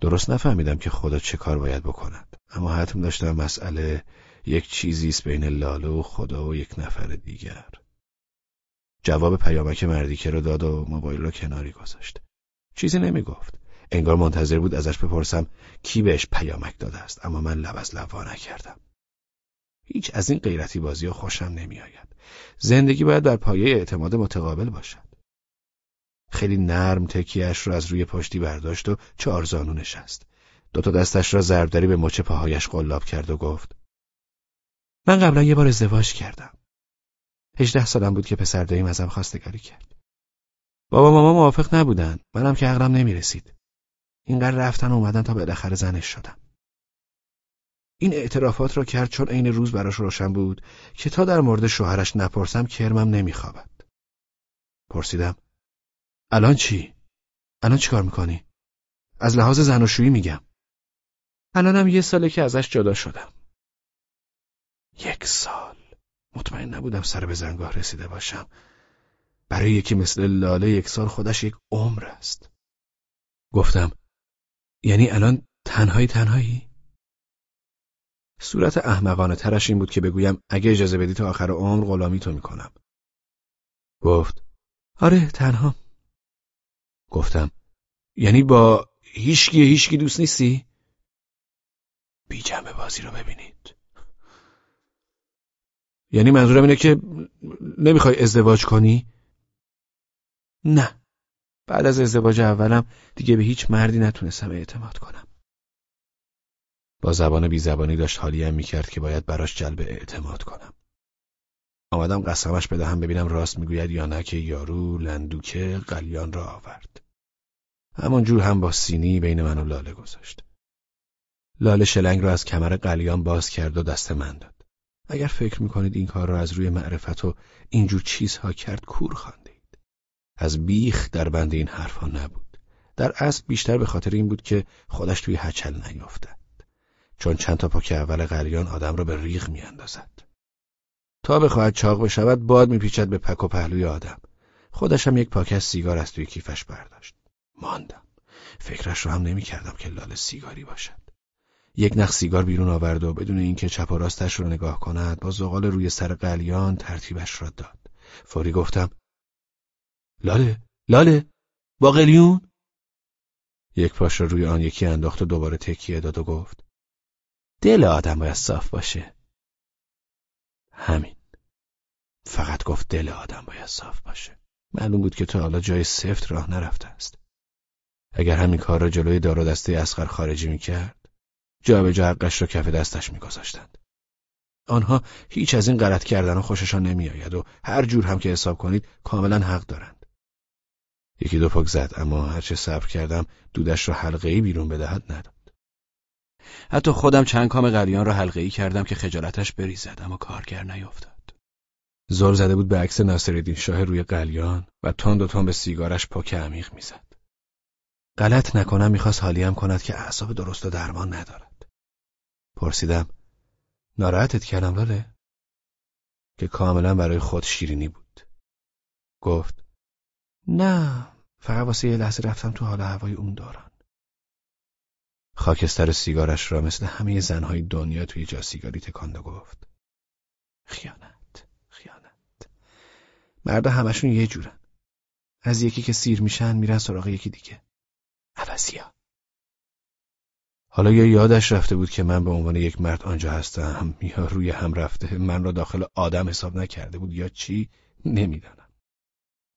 درست نفهمیدم که خدا چه کار باید بکند اما حتم داشتم مسئله یک چیزی است بین لاله و خدا و یک نفر دیگر جواب پیامک مردیکه رو داد و موبایل را کناری گذاشت چیزی نمی گفت انگار منتظر بود ازش بپرسم کی بهش پیامک داده است اما من لب از لب نکردم هیچ از این غیرتی بازی خوشم نمیآید. زندگی باید بر پایه اعتماد متقابل باشد. خیلی نرم تکیهش رو از روی پشتی برداشت و چهارزانو نشست. دوتا دستش را ضربدری به مچ پاهایش قلاب کرد و گفت من قبلا یه بار ازدواج کردم. هجده سالم بود که پسر داییم ازم خواستگاری کرد. بابا ماما موافق نبودن. منم که عقلم نمی‌رسید. اینقدر رفتن و اومدن تا بالاخره زنش شدم. این اعترافات را کرد چون عین روز براش روشن بود که تا در مورد شوهرش نپرسم کرمم نمیخوابد. پرسیدم الان چی؟ الان چی کار می‌کنی؟ از لحاظ زناشویی میگم. الانم یه ساله که ازش جدا شدم. یک سال. مطمئن نبودم سر به زنگاه رسیده باشم. برای یکی مثل لاله یک سال خودش یک عمر است. گفتم یعنی الان تنهایی تنهایی؟ صورت احمقانه ترش این بود که بگویم اگه اجازه بدی تا آخر عمر غلامی تو می‌کنم. گفت آره تنها. گفتم یعنی با هیچکی هیچکی دوست نیستی؟ بی جمع بازی رو ببینید. یعنی منظورم اینه که نمی‌خوای ازدواج کنی؟ نه. بعد از ازدواج اولم دیگه به هیچ مردی نتونستم اعتماد کنم. با زبان بی زبانی داشت حالیم می‌کرد که باید براش جلب اعتماد کنم. آمدم قسمش بدهم ببینم راست می‌گوید یا نه که یارو لندوکه قلیان را آورد. همون جور هم با سینی بین من و لاله گذاشت. لاله شلنگ را از کمر قلیان باز کرد و دست من داد. اگر فکر می‌کنید این کار را از روی معرفت و اینجور چیزها کرد کور خواندید. از بیخ در بند این حرفها نبود. در اصل بیشتر به خاطر این بود که خودش توی هچل نیفتد. چون چند تا پاک اول قلیان آدم را به ریغ میاندازد. تا بخواهد چاق بشود باد میپیچد به پک و پهلوی آدم. خودش هم یک پاکت سیگار از توی کیفش برداشت. ماندم. فکرش رو هم نمی‌کردم که لال سیگاری باشد. یک نخ سیگار بیرون آورد و بدون اینکه چپ و راستش رو نگاه کند با زغال روی سر قلیان ترتیبش را داد. فوری گفتم لاله لاله با قلیون؟ یک پاش را روی آن یکی انداخت و دوباره تکیه داد و گفت دل آدم باید صاف باشه. همین. فقط گفت دل آدم باید صاف باشه. معلوم بود که تا حالا جای سفت راه نرفته است. اگر همین کار را جلوی دار و دسته اسخر خارجی می‌کرد جا به جا حقش را کف دستش میگذاشتند آنها هیچ از این غلط کردن خوششان نمیآید و هر جور هم که حساب کنید کاملا حق دارند یکی دو پک زد اما هرچه صبر کردم دودش را حلقه بیرون بدهد نداد حتی خودم چند کام قلیان را حلقه ای کردم که خجالتش بریزد اما کارگر نیفتاد. زل زده بود به عکس ناصرالدین شاه روی قلیان و تند و تند به سیگارش پاک عمیق می‌زد. غلط نکنم می‌خواست حالیم کند که اعصاب درست و درمان ندارد. پرسیدم ناراحتت کردم لاله؟ که کاملا برای خود شیرینی بود. گفت نه فقط واسه یه لحظه رفتم تو حال هوای اون دارن. خاکستر سیگارش را مثل همه زنهای دنیا توی جا سیگاری تکاند و گفت خیانت خیانت مردا همشون یه جورن از یکی که سیر میشن میرن سراغ یکی دیگه عوضیا حالا یا یادش رفته بود که من به عنوان یک مرد آنجا هستم یا روی هم رفته من را داخل آدم حساب نکرده بود یا چی نمی‌دانم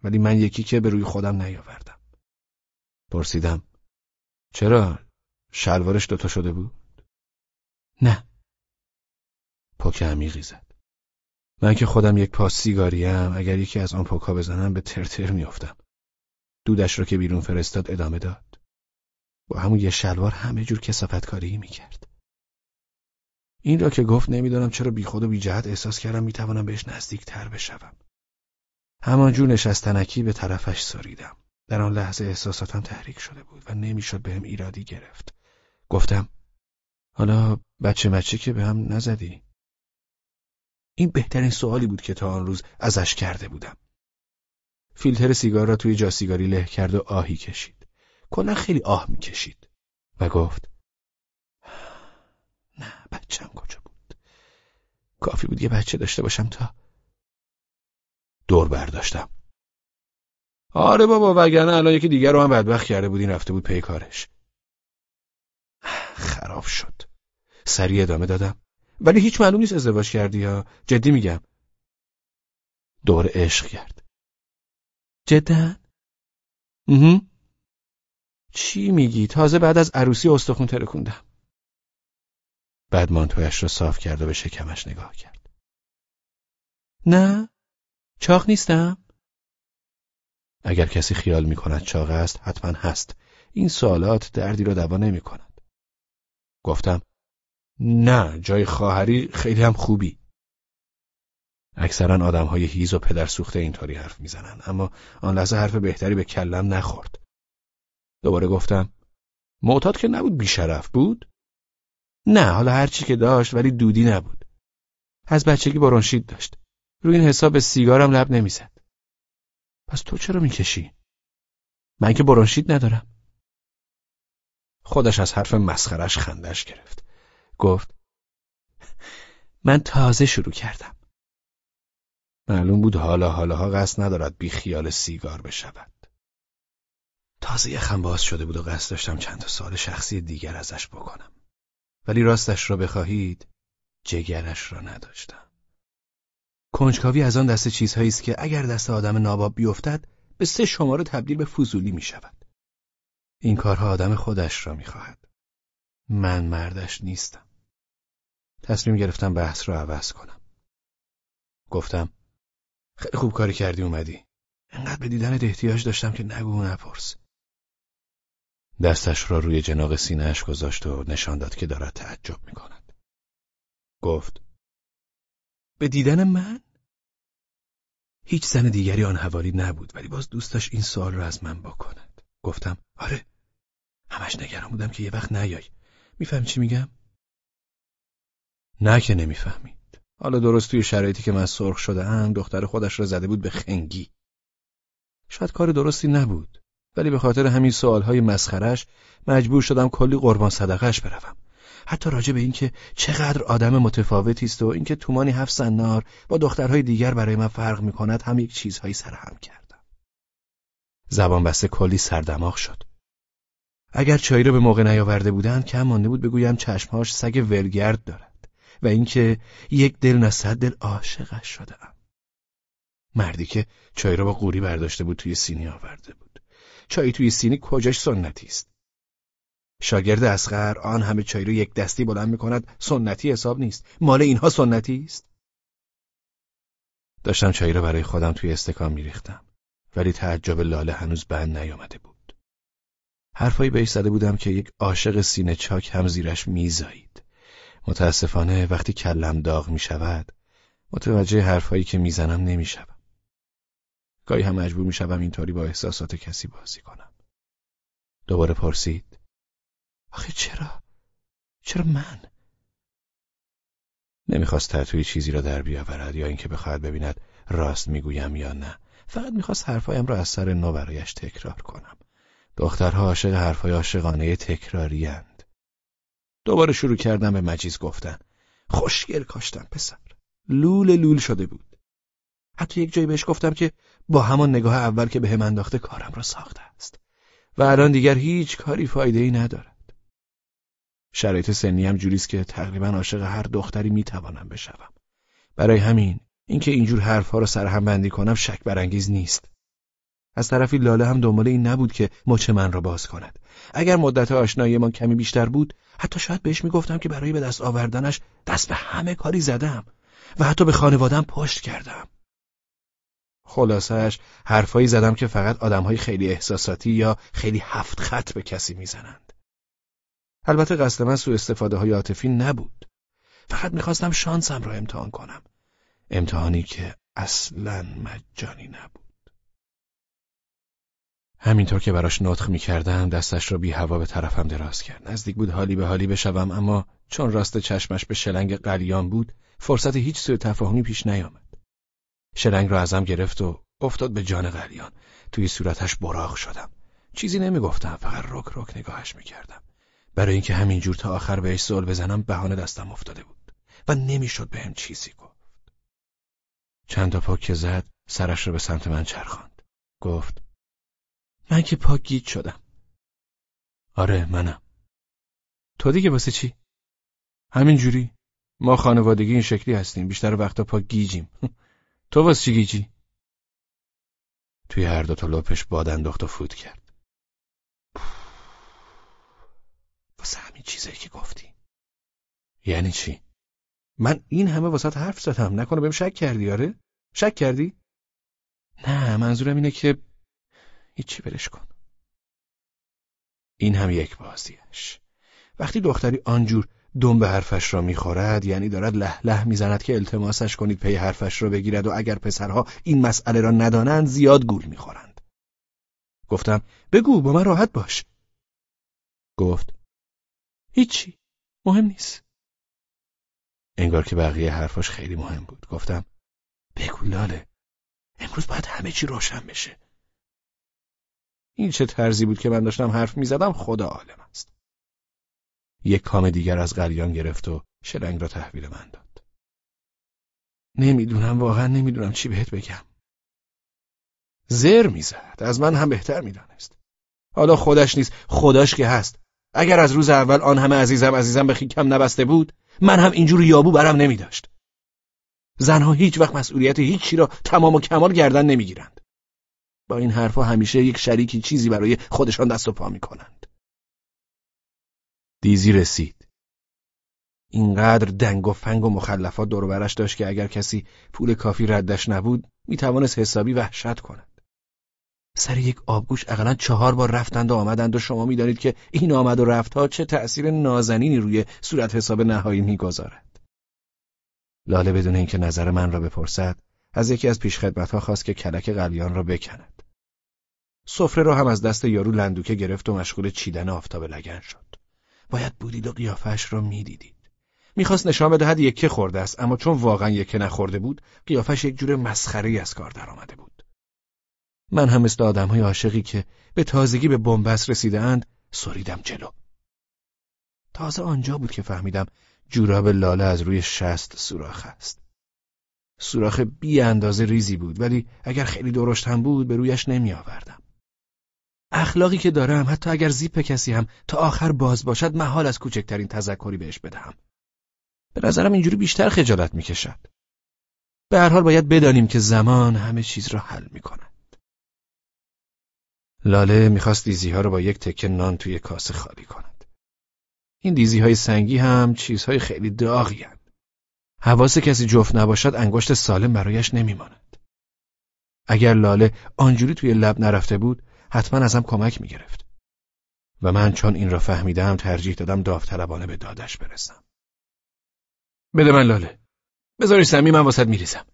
ولی من یکی که به روی خودم نیاوردم پرسیدم چرا شلوارش دوتا شده بود؟ نه. پک عمیقی زد. من که خودم یک پاس سیگاریم اگر یکی از آن پکا بزنم به ترتر میافتم. دودش را که بیرون فرستاد ادامه داد. با همون یه شلوار همه جور کسافتکاری می‌کرد. این را که گفت نمی‌دانم چرا بیخود و بی جهت احساس کردم می‌توانم بهش نزدیک تر بشوم. همانجور نشستنکی به طرفش سریدم. در آن لحظه احساساتم تحریک شده بود و نمی‌شد بهم ایرادی گرفت. گفتم حالا بچه مچه که به هم نزدی؟ این بهترین سوالی بود که تا آن روز ازش کرده بودم. فیلتر سیگار را توی جا سیگاری له کرد و آهی کشید. کلا خیلی آه می‌کشید. و گفت نه بچم کجا بود؟ کافی بود یه بچه داشته باشم تا دور برداشتم. آره بابا وگرنه الان یکی دیگر رو هم بدبخت کرده بود این رفته بود پی کارش. خراب شد. سریع ادامه دادم. ولی هیچ معلوم نیست ازدواج کردی یا؟ جدی میگم. دور عشق کرد. جدا؟ چی میگی؟ تازه بعد از عروسی استخون ترکوندم. بعد مانتویش را صاف کرد و به شکمش نگاه کرد. نه؟ چاق نیستم؟ اگر کسی خیال می کند چاق است حتما هست. این سوالات دردی را دوا نمی کند. گفتم نه جای خواهری خیلی هم خوبی. اکثرا آدم های هیز و پدر سوخته اینطوری حرف می‌زنن اما آن لحظه حرف بهتری به کلم نخورد. دوباره گفتم معتاد که نبود بیشرف بود؟ نه حالا هرچی که داشت ولی دودی نبود. از بچگی برونشید داشت. روی این حساب سیگارم لب نمی‌زد. پس تو چرا می‌کشی؟ من که برونشید ندارم. خودش از حرف مسخرش خندش گرفت. گفت من تازه شروع کردم. معلوم بود حالا حالاها قصد ندارد بی خیال سیگار بشود. تازه یخم باز شده بود و قصد داشتم چند سال شخصی دیگر ازش بکنم. ولی راستش را بخواهید جگرش را نداشتم. کنجکاوی از آن دست چیزهایی است که اگر دست آدم ناباب بیفتد به سه شماره تبدیل به فضولی می شود. این کارها آدم خودش را می خواهد. من مردش نیستم. تصمیم گرفتم بحث را عوض کنم. گفتم خیلی خوب کاری کردی اومدی. انقدر به دیدنت احتیاج داشتم که نگو نپرس. دستش را روی جناق سینهش گذاشت و نشان داد که دارد تعجب می کند. گفت به دیدن من؟ هیچ زن دیگری آن حوالی نبود ولی باز دوست داشت این سوال را از من بکند. گفتم آره همش نگران بودم که یه وقت نیای. میفهم چی میگم؟ نه که نمی‌فهمید. حالا درست توی شرایطی که من سرخ شده ام دختر خودش را زده بود به خنگی. شاید کار درستی نبود. ولی به خاطر همین سوالهای مسخرش مجبور شدم کلی قربان صدقش بروم. حتی راجع به اینکه چقدر آدم متفاوتی است و اینکه تومانی هفت سنار با دخترهای دیگر برای من فرق می کند هم یک چیزهایی سرهم کردم. زبان بسته کلی سردماغ شد. اگر چایی را به موقع نیاورده بودند کم مانده بود بگویم چشمهاش سگ ولگرد دارد و اینکه یک دل نه صد دل عاشقش شدهام. مردی که چای را با قوری برداشته بود توی سینی آورده بود. چای توی سینی کجاش سنتی است؟ شاگرد اسقر آن همه چای رو یک دستی بلند می‌کند. سنتی حساب نیست. مال اینها سنتی است. داشتم چای رو برای خودم توی استکان میریختم. ولی تعجب لاله هنوز بند نیامده بود. حرفایی بهش زده بودم که یک عاشق سینه چاک هم زیرش میزایید. متاسفانه وقتی کلم داغ می‌شود متوجه حرفایی که می‌زنم نمی‌شوم گاهی هم مجبور می‌شوم اینطوری با احساسات کسی بازی کنم. دوباره پرسید. آخه چرا؟ چرا من؟ نمی‌خواست تحتوی چیزی را در بیاورد یا اینکه بخواهد ببیند راست می‌گویم یا نه. فقط می‌خواست حرفایم را از سر نو برایش تکرار کنم. دخترها عاشق حرفای عاشقانه تکراری اند. دوباره شروع کردم به مجیز گفتن. خوشگل کاشتم پسر. لول لول شده بود. حتی یک جایی بهش گفتم که با همان نگاه اول که به هم انداخته کارم را ساخته است و الان دیگر هیچ کاری فایده ای ندارد. شرایط سنی هم جوریست که تقریبا عاشق هر دختری می‌توانم بشوم. برای همین اینکه اینجور حرفها را سرهم بندی کنم شک برانگیز نیست. از طرفی لاله هم دنبال این نبود که مچ من را باز کند. اگر مدت آشناییمان کمی بیشتر بود، حتی شاید بهش می‌گفتم که برای به دست آوردنش دست به همه کاری زدم و حتی به خانوادم پشت کردم. خلاصش حرفایی زدم که فقط آدمهای خیلی احساساتی یا خیلی هفت خط به کسی می‌زنند. البته قصد من سو استفاده های عاطفی نبود. فقط می‌خواستم شانسم را امتحان کنم. امتحانی که اصلا مجانی نبود. همینطور که براش نطخ می‌کردم دستش را بی هوا به طرفم دراز کرد. نزدیک بود حالی به حالی بشوم اما چون راست چشمش به شلنگ قلیان بود فرصت هیچ سوء تفاهمی پیش نیامد. شلنگ را ازم گرفت و افتاد به جان قلیان توی صورتش براغ شدم چیزی نمی‌گفتم فقط رک رک نگاهش می‌کردم برای اینکه همینجور تا آخر بهش زل بزنم بهانه دستم افتاده بود و نمی‌شد بهم چیزی گفت. چند تا پاک که زد سرش رو به سمت من چرخاند. گفت من که پاک گیج شدم. آره منم. تو دیگه واسه چی؟ همین جوری. ما خانوادگی این شکلی هستیم. بیشتر وقتا پاک گیجیم. تو واسه چی گیجی؟ توی هر دو تا لپش باد انداخت و فوت کرد. واسه همین چیزایی که گفتی. یعنی چی؟ من این همه واسه حرف زدم نکنه بهم شک کردی آره؟ شک کردی؟ نه منظورم اینه که هیچی برش کن. این هم یک بازیش. وقتی دختری آنجور دم به حرفش را می‌خورد یعنی دارد له له می‌زند که التماسش کنید پی حرفش را بگیرد و اگر پسرها این مسئله را ندانند زیاد گول می‌خورند. گفتم بگو با من راحت باش. گفت هیچی مهم نیست. انگار که بقیه حرفاش خیلی مهم بود. گفتم بگو لاله امروز باید همه چی روشن بشه. این چه طرزی بود که من داشتم حرف می‌زدم خدا عالم است. یک کام دیگر از قلیان گرفت و شلنگ را تحویل من داد. نمی‌دونم واقعا نمی‌دونم چی بهت بگم. زر می‌زد از من هم بهتر می‌دانست. حالا خودش نیست خداش که هست. اگر از روز اول آن همه عزیزم عزیزم به خیکم نبسته بود من هم اینجور یابو برم نمی داشت. زنها هیچ وقت مسئولیت هیچی را تمام و کمال گردن نمی‌گیرند. با این حرفها همیشه یک شریکی چیزی برای خودشان دست و پا می‌کنند. دیزی رسید. اینقدر دنگ و فنگ و مخلفات دور برش داشت که اگر کسی پول کافی ردش نبود می‌توانست حسابی وحشت کند. سر یک آبگوش اقلا چهار بار رفتند و آمدند و شما می‌دانید که این آمد و رفتها چه تأثیر نازنینی روی صورت حساب نهایی می‌گذارد. لاله بدون اینکه نظر من را بپرسد از یکی از پیشخدمتها خواست که کلک قلیان را بکند. سفره را هم از دست یارو لندوکه گرفت و مشغول چیدن آفتاب لگن شد. باید بودید و قیافش را می‌دیدید. می‌خواست نشان بدهد یکه خورده است اما چون واقعا یکه نخورده بود قیافش یک جور مسخره از کار درآمده بود. من هم مثل آدمهای عاشقی که به تازگی به بنبست رسیدهاند سریدم جلو. تازه آنجا بود که فهمیدم جوراب لاله از روی شست سوراخ است. سوراخ بی اندازه ریزی بود ولی اگر خیلی درشت هم بود به رویش نمی آوردم. اخلاقی که دارم حتی اگر زیپ کسی هم تا آخر باز باشد محال از کوچکترین تذکری بهش بدهم. به نظرم اینجوری بیشتر خجالت می‌کشد. به هر حال باید بدانیم که زمان همه چیز را حل می کند. لاله می‌خواست دیزی ها رو با یک تکه نان توی کاسه خالی کند. این دیزی های سنگی هم چیزهای خیلی داغی هن. حواس کسی جفت نباشد انگشت سالم برایش نمیماند. اگر لاله آنجوری توی لب نرفته بود حتما ازم کمک می‌گرفت. و من چون این را فهمیدم ترجیح دادم داوطلبانه به دادش برسم. بده من لاله. بذارش زمین من واسط میریزم.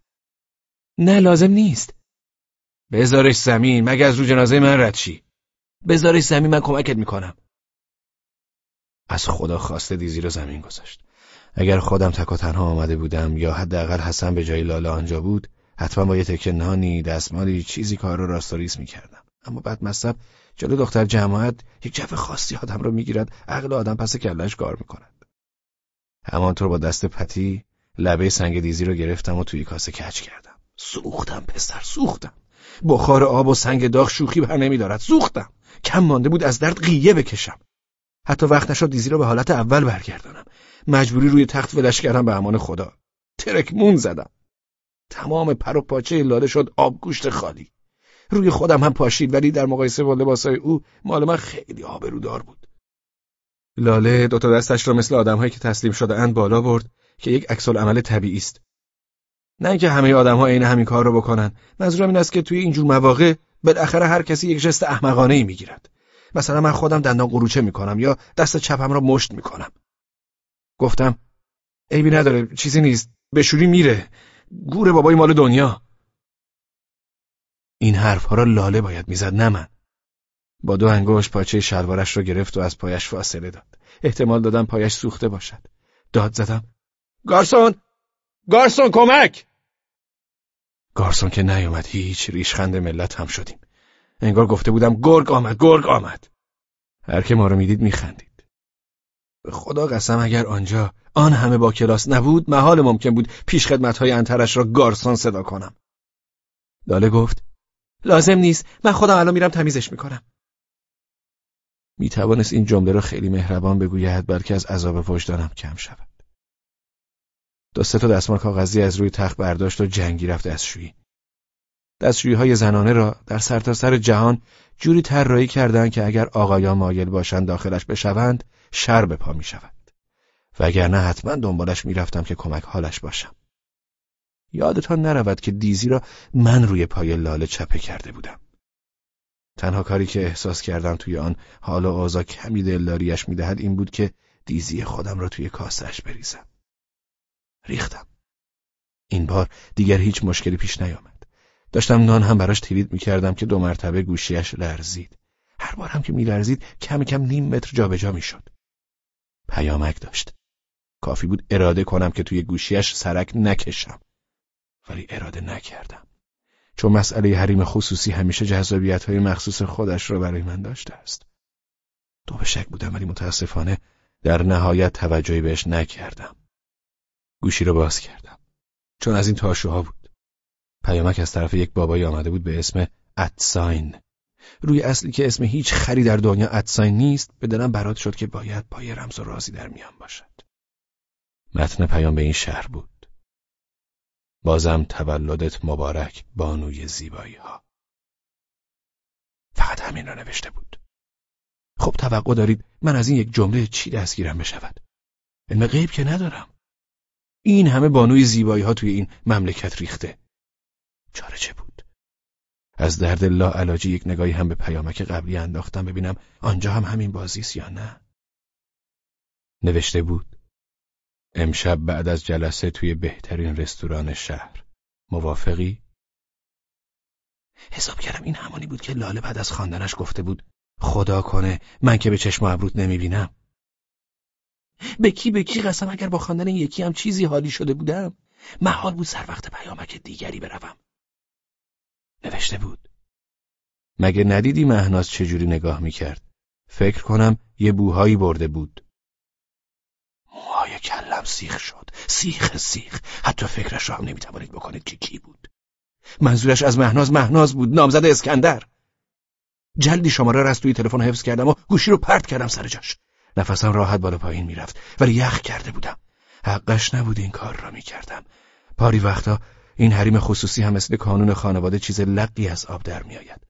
نه لازم نیست. بذارش زمین مگه از رو جنازه من رد شی. بذارش زمین من کمکت می‌کنم. از خدا خواسته دیزی رو زمین گذاشت. اگر خودم تک و تنها آمده بودم یا حداقل حسن به جای لاله آنجا بود حتما با یه تکه نانی دستمالی چیزی کار رو راستاریس می‌کردم اما بعد مصب جلو دختر جماعت یک جو خاصی آدم رو می‌گیرد عقل آدم پس کلش کار می‌کند. همانطور با دست پتی لبه سنگ دیزی رو گرفتم و توی کاسه کچ کردم. سوختم پسر سوختم. بخار آب و سنگ داغ شوخی بر نمیدارد سوختم. کم مانده بود از درد قیه بکشم. حتی وقت نشد دیزی رو به حالت اول برگردانم. مجبوری روی تخت ولش کردم به امان خدا. ترکمون زدم. تمام پر و پاچه لاله شد آبگوشت خالی. روی خودم هم پاشید ولی در مقایسه با لباسای او مال من خیلی آبرودار بود. لاله دو تا دستش را مثل آدمهایی که تسلیم شده اند بالا برد که یک عکس عمل طبیعی است. نه اینکه همه آدمها عین همین کار رو بکنن. منظورم این است که توی اینجور مواقع بالاخره هر کسی یک جست احمقانه ای می‌گیرد. مثلا من خودم دندان قروچه می‌کنم یا دست چپم را مشت می‌کنم. گفتم عیبی نداره چیزی نیست. بشوری میره. گور بابای مال دنیا. این حرفها را لاله باید می‌زد نه من. با دو انگشت پاچه شلوارش را گرفت و از پایش فاصله داد. احتمال دادم پایش سوخته باشد. داد زدم. گارسون! گارسون کمک! گارسون که نیومد هیچ ریشخند ملت هم شدیم. انگار گفته بودم گرگ آمد گرگ آمد. هر که ما رو می‌دید میخندید. خدا قسم اگر آنجا آن همه با کلاس نبود محال ممکن بود پیش های انترش را گارسون صدا کنم. لاله گفت لازم نیست من خودم الان میرم تمیزش می‌کنم. می توانست این جمله را خیلی مهربان بگوید بلکه از عذاب وجدانم کم شود. دو سه تا دستمال کاغذی از روی تخت برداشت و جنگی رفت دستشویی. دستشویی های زنانه را در سرتاسر سر جهان جوری طراحی کردند که اگر آقایان مایل باشند داخلش بشوند شر به پا می شود. وگرنه حتما دنبالش می‌رفتم که کمک حالش باشم. یادتان نرود که دیزی را من روی پای لاله چپه کرده بودم. تنها کاری که احساس کردم توی آن حال و آزا کمی دلداریش می‌دهد این بود که دیزی خودم را توی کاسش بریزم. ریختم. این بار دیگر هیچ مشکلی پیش نیامد. داشتم نان هم براش تیرید می‌کردم که دو مرتبه گوشیش لرزید. هر بار هم که میلرزید کم کم نیم متر جابجا می‌شد. پیامک داشت. کافی بود اراده کنم که توی گوشیش سرک نکشم. ولی اراده نکردم. چون مسئله حریم خصوصی همیشه جذابیت های مخصوص خودش را برای من داشته است. دو به شک بودم ولی متاسفانه در نهایت توجهی بهش نکردم. گوشی رو باز کردم. چون از این تاشوها بود. پیامک از طرف یک بابایی آمده بود به اسم اتساین. روی اصلی که اسم هیچ خری در دنیا اتساین نیست به دلم برات شد که باید پای رمز و رازی در میان باشد. متن پیام به این شهر بود. بازم تولدت مبارک بانوی زیبایی ها. فقط همین را نوشته بود. خب توقع دارید من از این یک جمله چی دستگیرم بشود؟ علم غیب که ندارم. این همه بانوی زیبایی ها توی این مملکت ریخته. چاره چه بود؟ از درد لا علاجی یک نگاهی هم به پیامک قبلی انداختم ببینم آنجا هم همین بازیست یا نه. نوشته بود امشب بعد از جلسه توی بهترین رستوران شهر. موافقی؟ حساب کردم این همانی بود که لاله بعد از خواندنش گفته بود خدا کنه من که به چشم ابرود نمی‌بینم. به کی به کی قسم اگر با خواندن یکی هم چیزی حالی شده بودم؟ محال بود سر وقت پیامک دیگری بروم. نوشته بود. مگه ندیدی مهناز چجوری نگاه می‌کرد؟ فکر کنم یه بوهایی برده بود. کلم سیخ شد. سیخ سیخ. حتی فکرش را هم نمی‌توانید بکنید که کی بود. منظورش از مهناز مهناز بود نامزد اسکندر. جلدی شماره را از توی تلفن حفظ کردم و گوشی رو پرت کردم سر جاش. نفسم راحت بالا پایین می‌رفت ولی یخ کرده بودم. حقش نبود این کار را می‌کردم. پاری وقتا این حریم خصوصی هم مثل کانون خانواده چیز لقی از آب در میآید.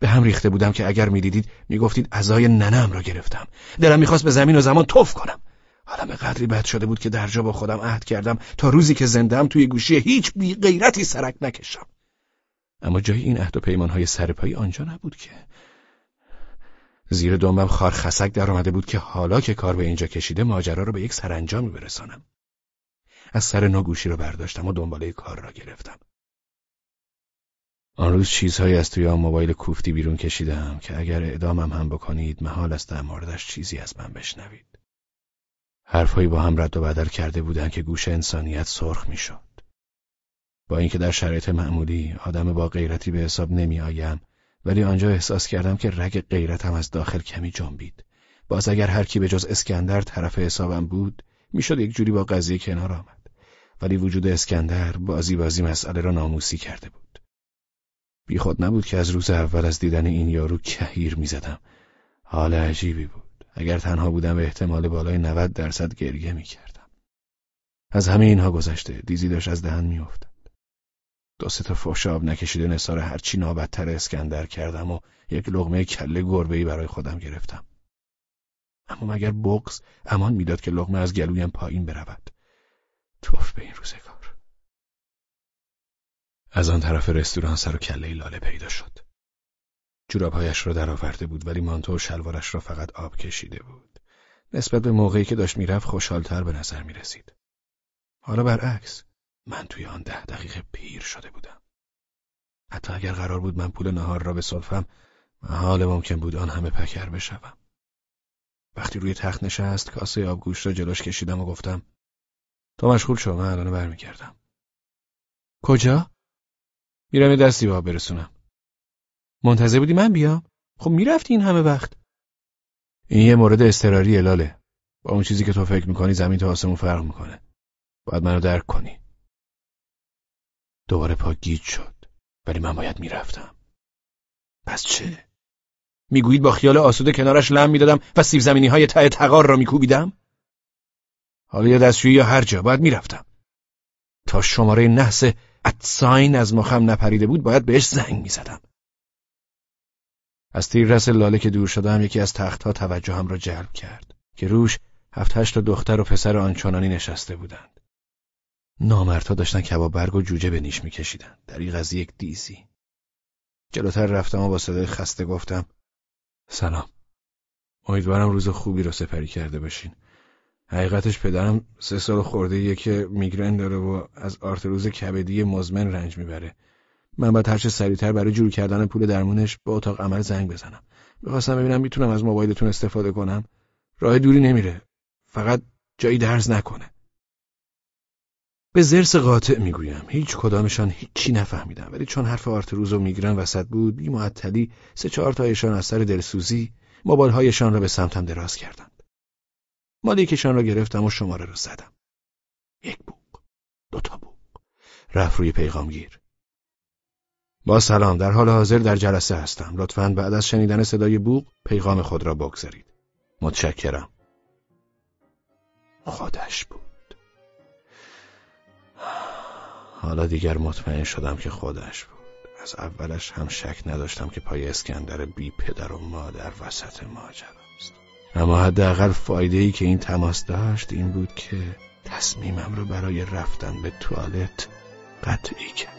به هم ریخته بودم که اگر می‌دیدید می‌گفتید ازای ننم را گرفتم. دلم می‌خواست به زمین و زمان توف کنم. حالا به قدری بد شده بود که درجا با خودم عهد کردم تا روزی که زندم توی گوشی هیچ بی غیرتی سرک نکشم اما جای این عهد و پیمانهای سرپایی آنجا نبود که زیر دنبم خار خسک در آمده بود که حالا که کار به اینجا کشیده ماجرا رو به یک سرانجامی برسانم از سر ناگوشی رو برداشتم و دنباله کار را گرفتم. آن روز چیزهایی از توی آن موبایل کوفتی بیرون کشیدم که اگر اعدامم هم بکنید محال است در موردش چیزی از من بشنوید. حرفهایی با هم رد و بدل کرده بودند که گوش انسانیت سرخ می‌شد. با اینکه در شرایط معمولی آدم با غیرتی به حساب نمی آیم ولی آنجا احساس کردم که رگ غیرتم از داخل کمی جنبید. باز اگر هر کی به جز اسکندر طرف حسابم بود می‌شد یک جوری با قضیه کنار آمد. ولی وجود اسکندر بازی بازی مسئله را ناموسی کرده بود. بی خود نبود که از روز اول از دیدن این یارو کهیر می‌زدم. حال عجیبی بود. اگر تنها بودم به احتمال بالای 90 درصد گریه می‌کردم. از همه اینها گذشته دیزی داشت از دهن میافتاد. دو سه تا فوش آب نکشیده نثار هرچی نابدتر اسکندر کردم و یک لغمه کله گربه‌ای برای خودم گرفتم. اما مگر بغز امان می‌داد که لغمه از گلویم پایین برود. توف به این روزگار از آن طرف رستوران سر و کله لاله پیدا شد جورابهایش را درآورده بود ولی مانتو و شلوارش را فقط آب کشیده بود نسبت به موقعی که داشت می‌رفت خوشحالتر به نظر می رسید. حالا برعکس من توی آن ده دقیقه پیر شده بودم. حتی اگر قرار بود من پول نهار را به صرفم حال ممکن بود آن همه پکر بشوم. وقتی روی تخت نشست کاسه آبگوشت را جلوش کشیدم و گفتم تو مشغول شو من الان برمیگردم کجا میرم یه دستی با برسونم منتظر بودی من بیام؟ خب می‌رفتی این همه وقت. این یه مورد استراری الاله. با اون چیزی که تو فکر می‌کنی زمین تا آسمون فرق می‌کنه. باید منو درک کنی. دوباره پا گیج شد. ولی من باید می‌رفتم. پس چه؟ می‌گویید با خیال آسوده کنارش لم می‌دادم و سیب زمینی های ته تقار را میکوبیدم؟ حالا یا دستشویی یا هر جا باید می‌رفتم. تا شماره نحس اتساین از مخم نپریده بود باید بهش زنگ می‌زدم. از تیر لاله که دور شدم یکی از تختها توجهم را جلب کرد که روش هفت هشت دختر و پسر آنچنانی نشسته بودند. نامردها داشتن کباب برگ و جوجه به نیش میکشیدند. دریغ از یک دیزی. جلوتر رفتم و با صدای خسته گفتم سلام. امیدوارم روز خوبی رو سپری کرده باشین. حقیقتش پدرم سه سال خورده یه که میگرن داره و از آرتروز کبدی مزمن رنج می‌بره. من باید هرچه سریعتر برای جور کردن پول درمونش به اتاق عمل زنگ بزنم. می‌خواستم ببینم می‌تونم از موبایلتون استفاده کنم. راه دوری نمیره. فقط جایی درز نکنه. به زرس قاطع می‌گویم. هیچ کدامشان هیچی نفهمیدم ولی چون حرف آرتروز و میگرن وسط بود بی معطلی سه چهار تایشان از سر دلسوزی موبایلهایشان را به سمتم دراز کردند. مالیکشان را گرفتم و شماره را زدم. یک بوق. دوتا بوق. رفت روی پیغامگیر. با سلام در حال حاضر در جلسه هستم. لطفا بعد از شنیدن صدای بوق پیغام خود را بگذارید. متشکرم. خودش بود. حالا دیگر مطمئن شدم که خودش بود. از اولش هم شک نداشتم که پای اسکندر بی پدر و مادر وسط ماجراست اما حداقل فایده ای که این تماس داشت این بود که تصمیمم رو برای رفتن به توالت قطعی کرد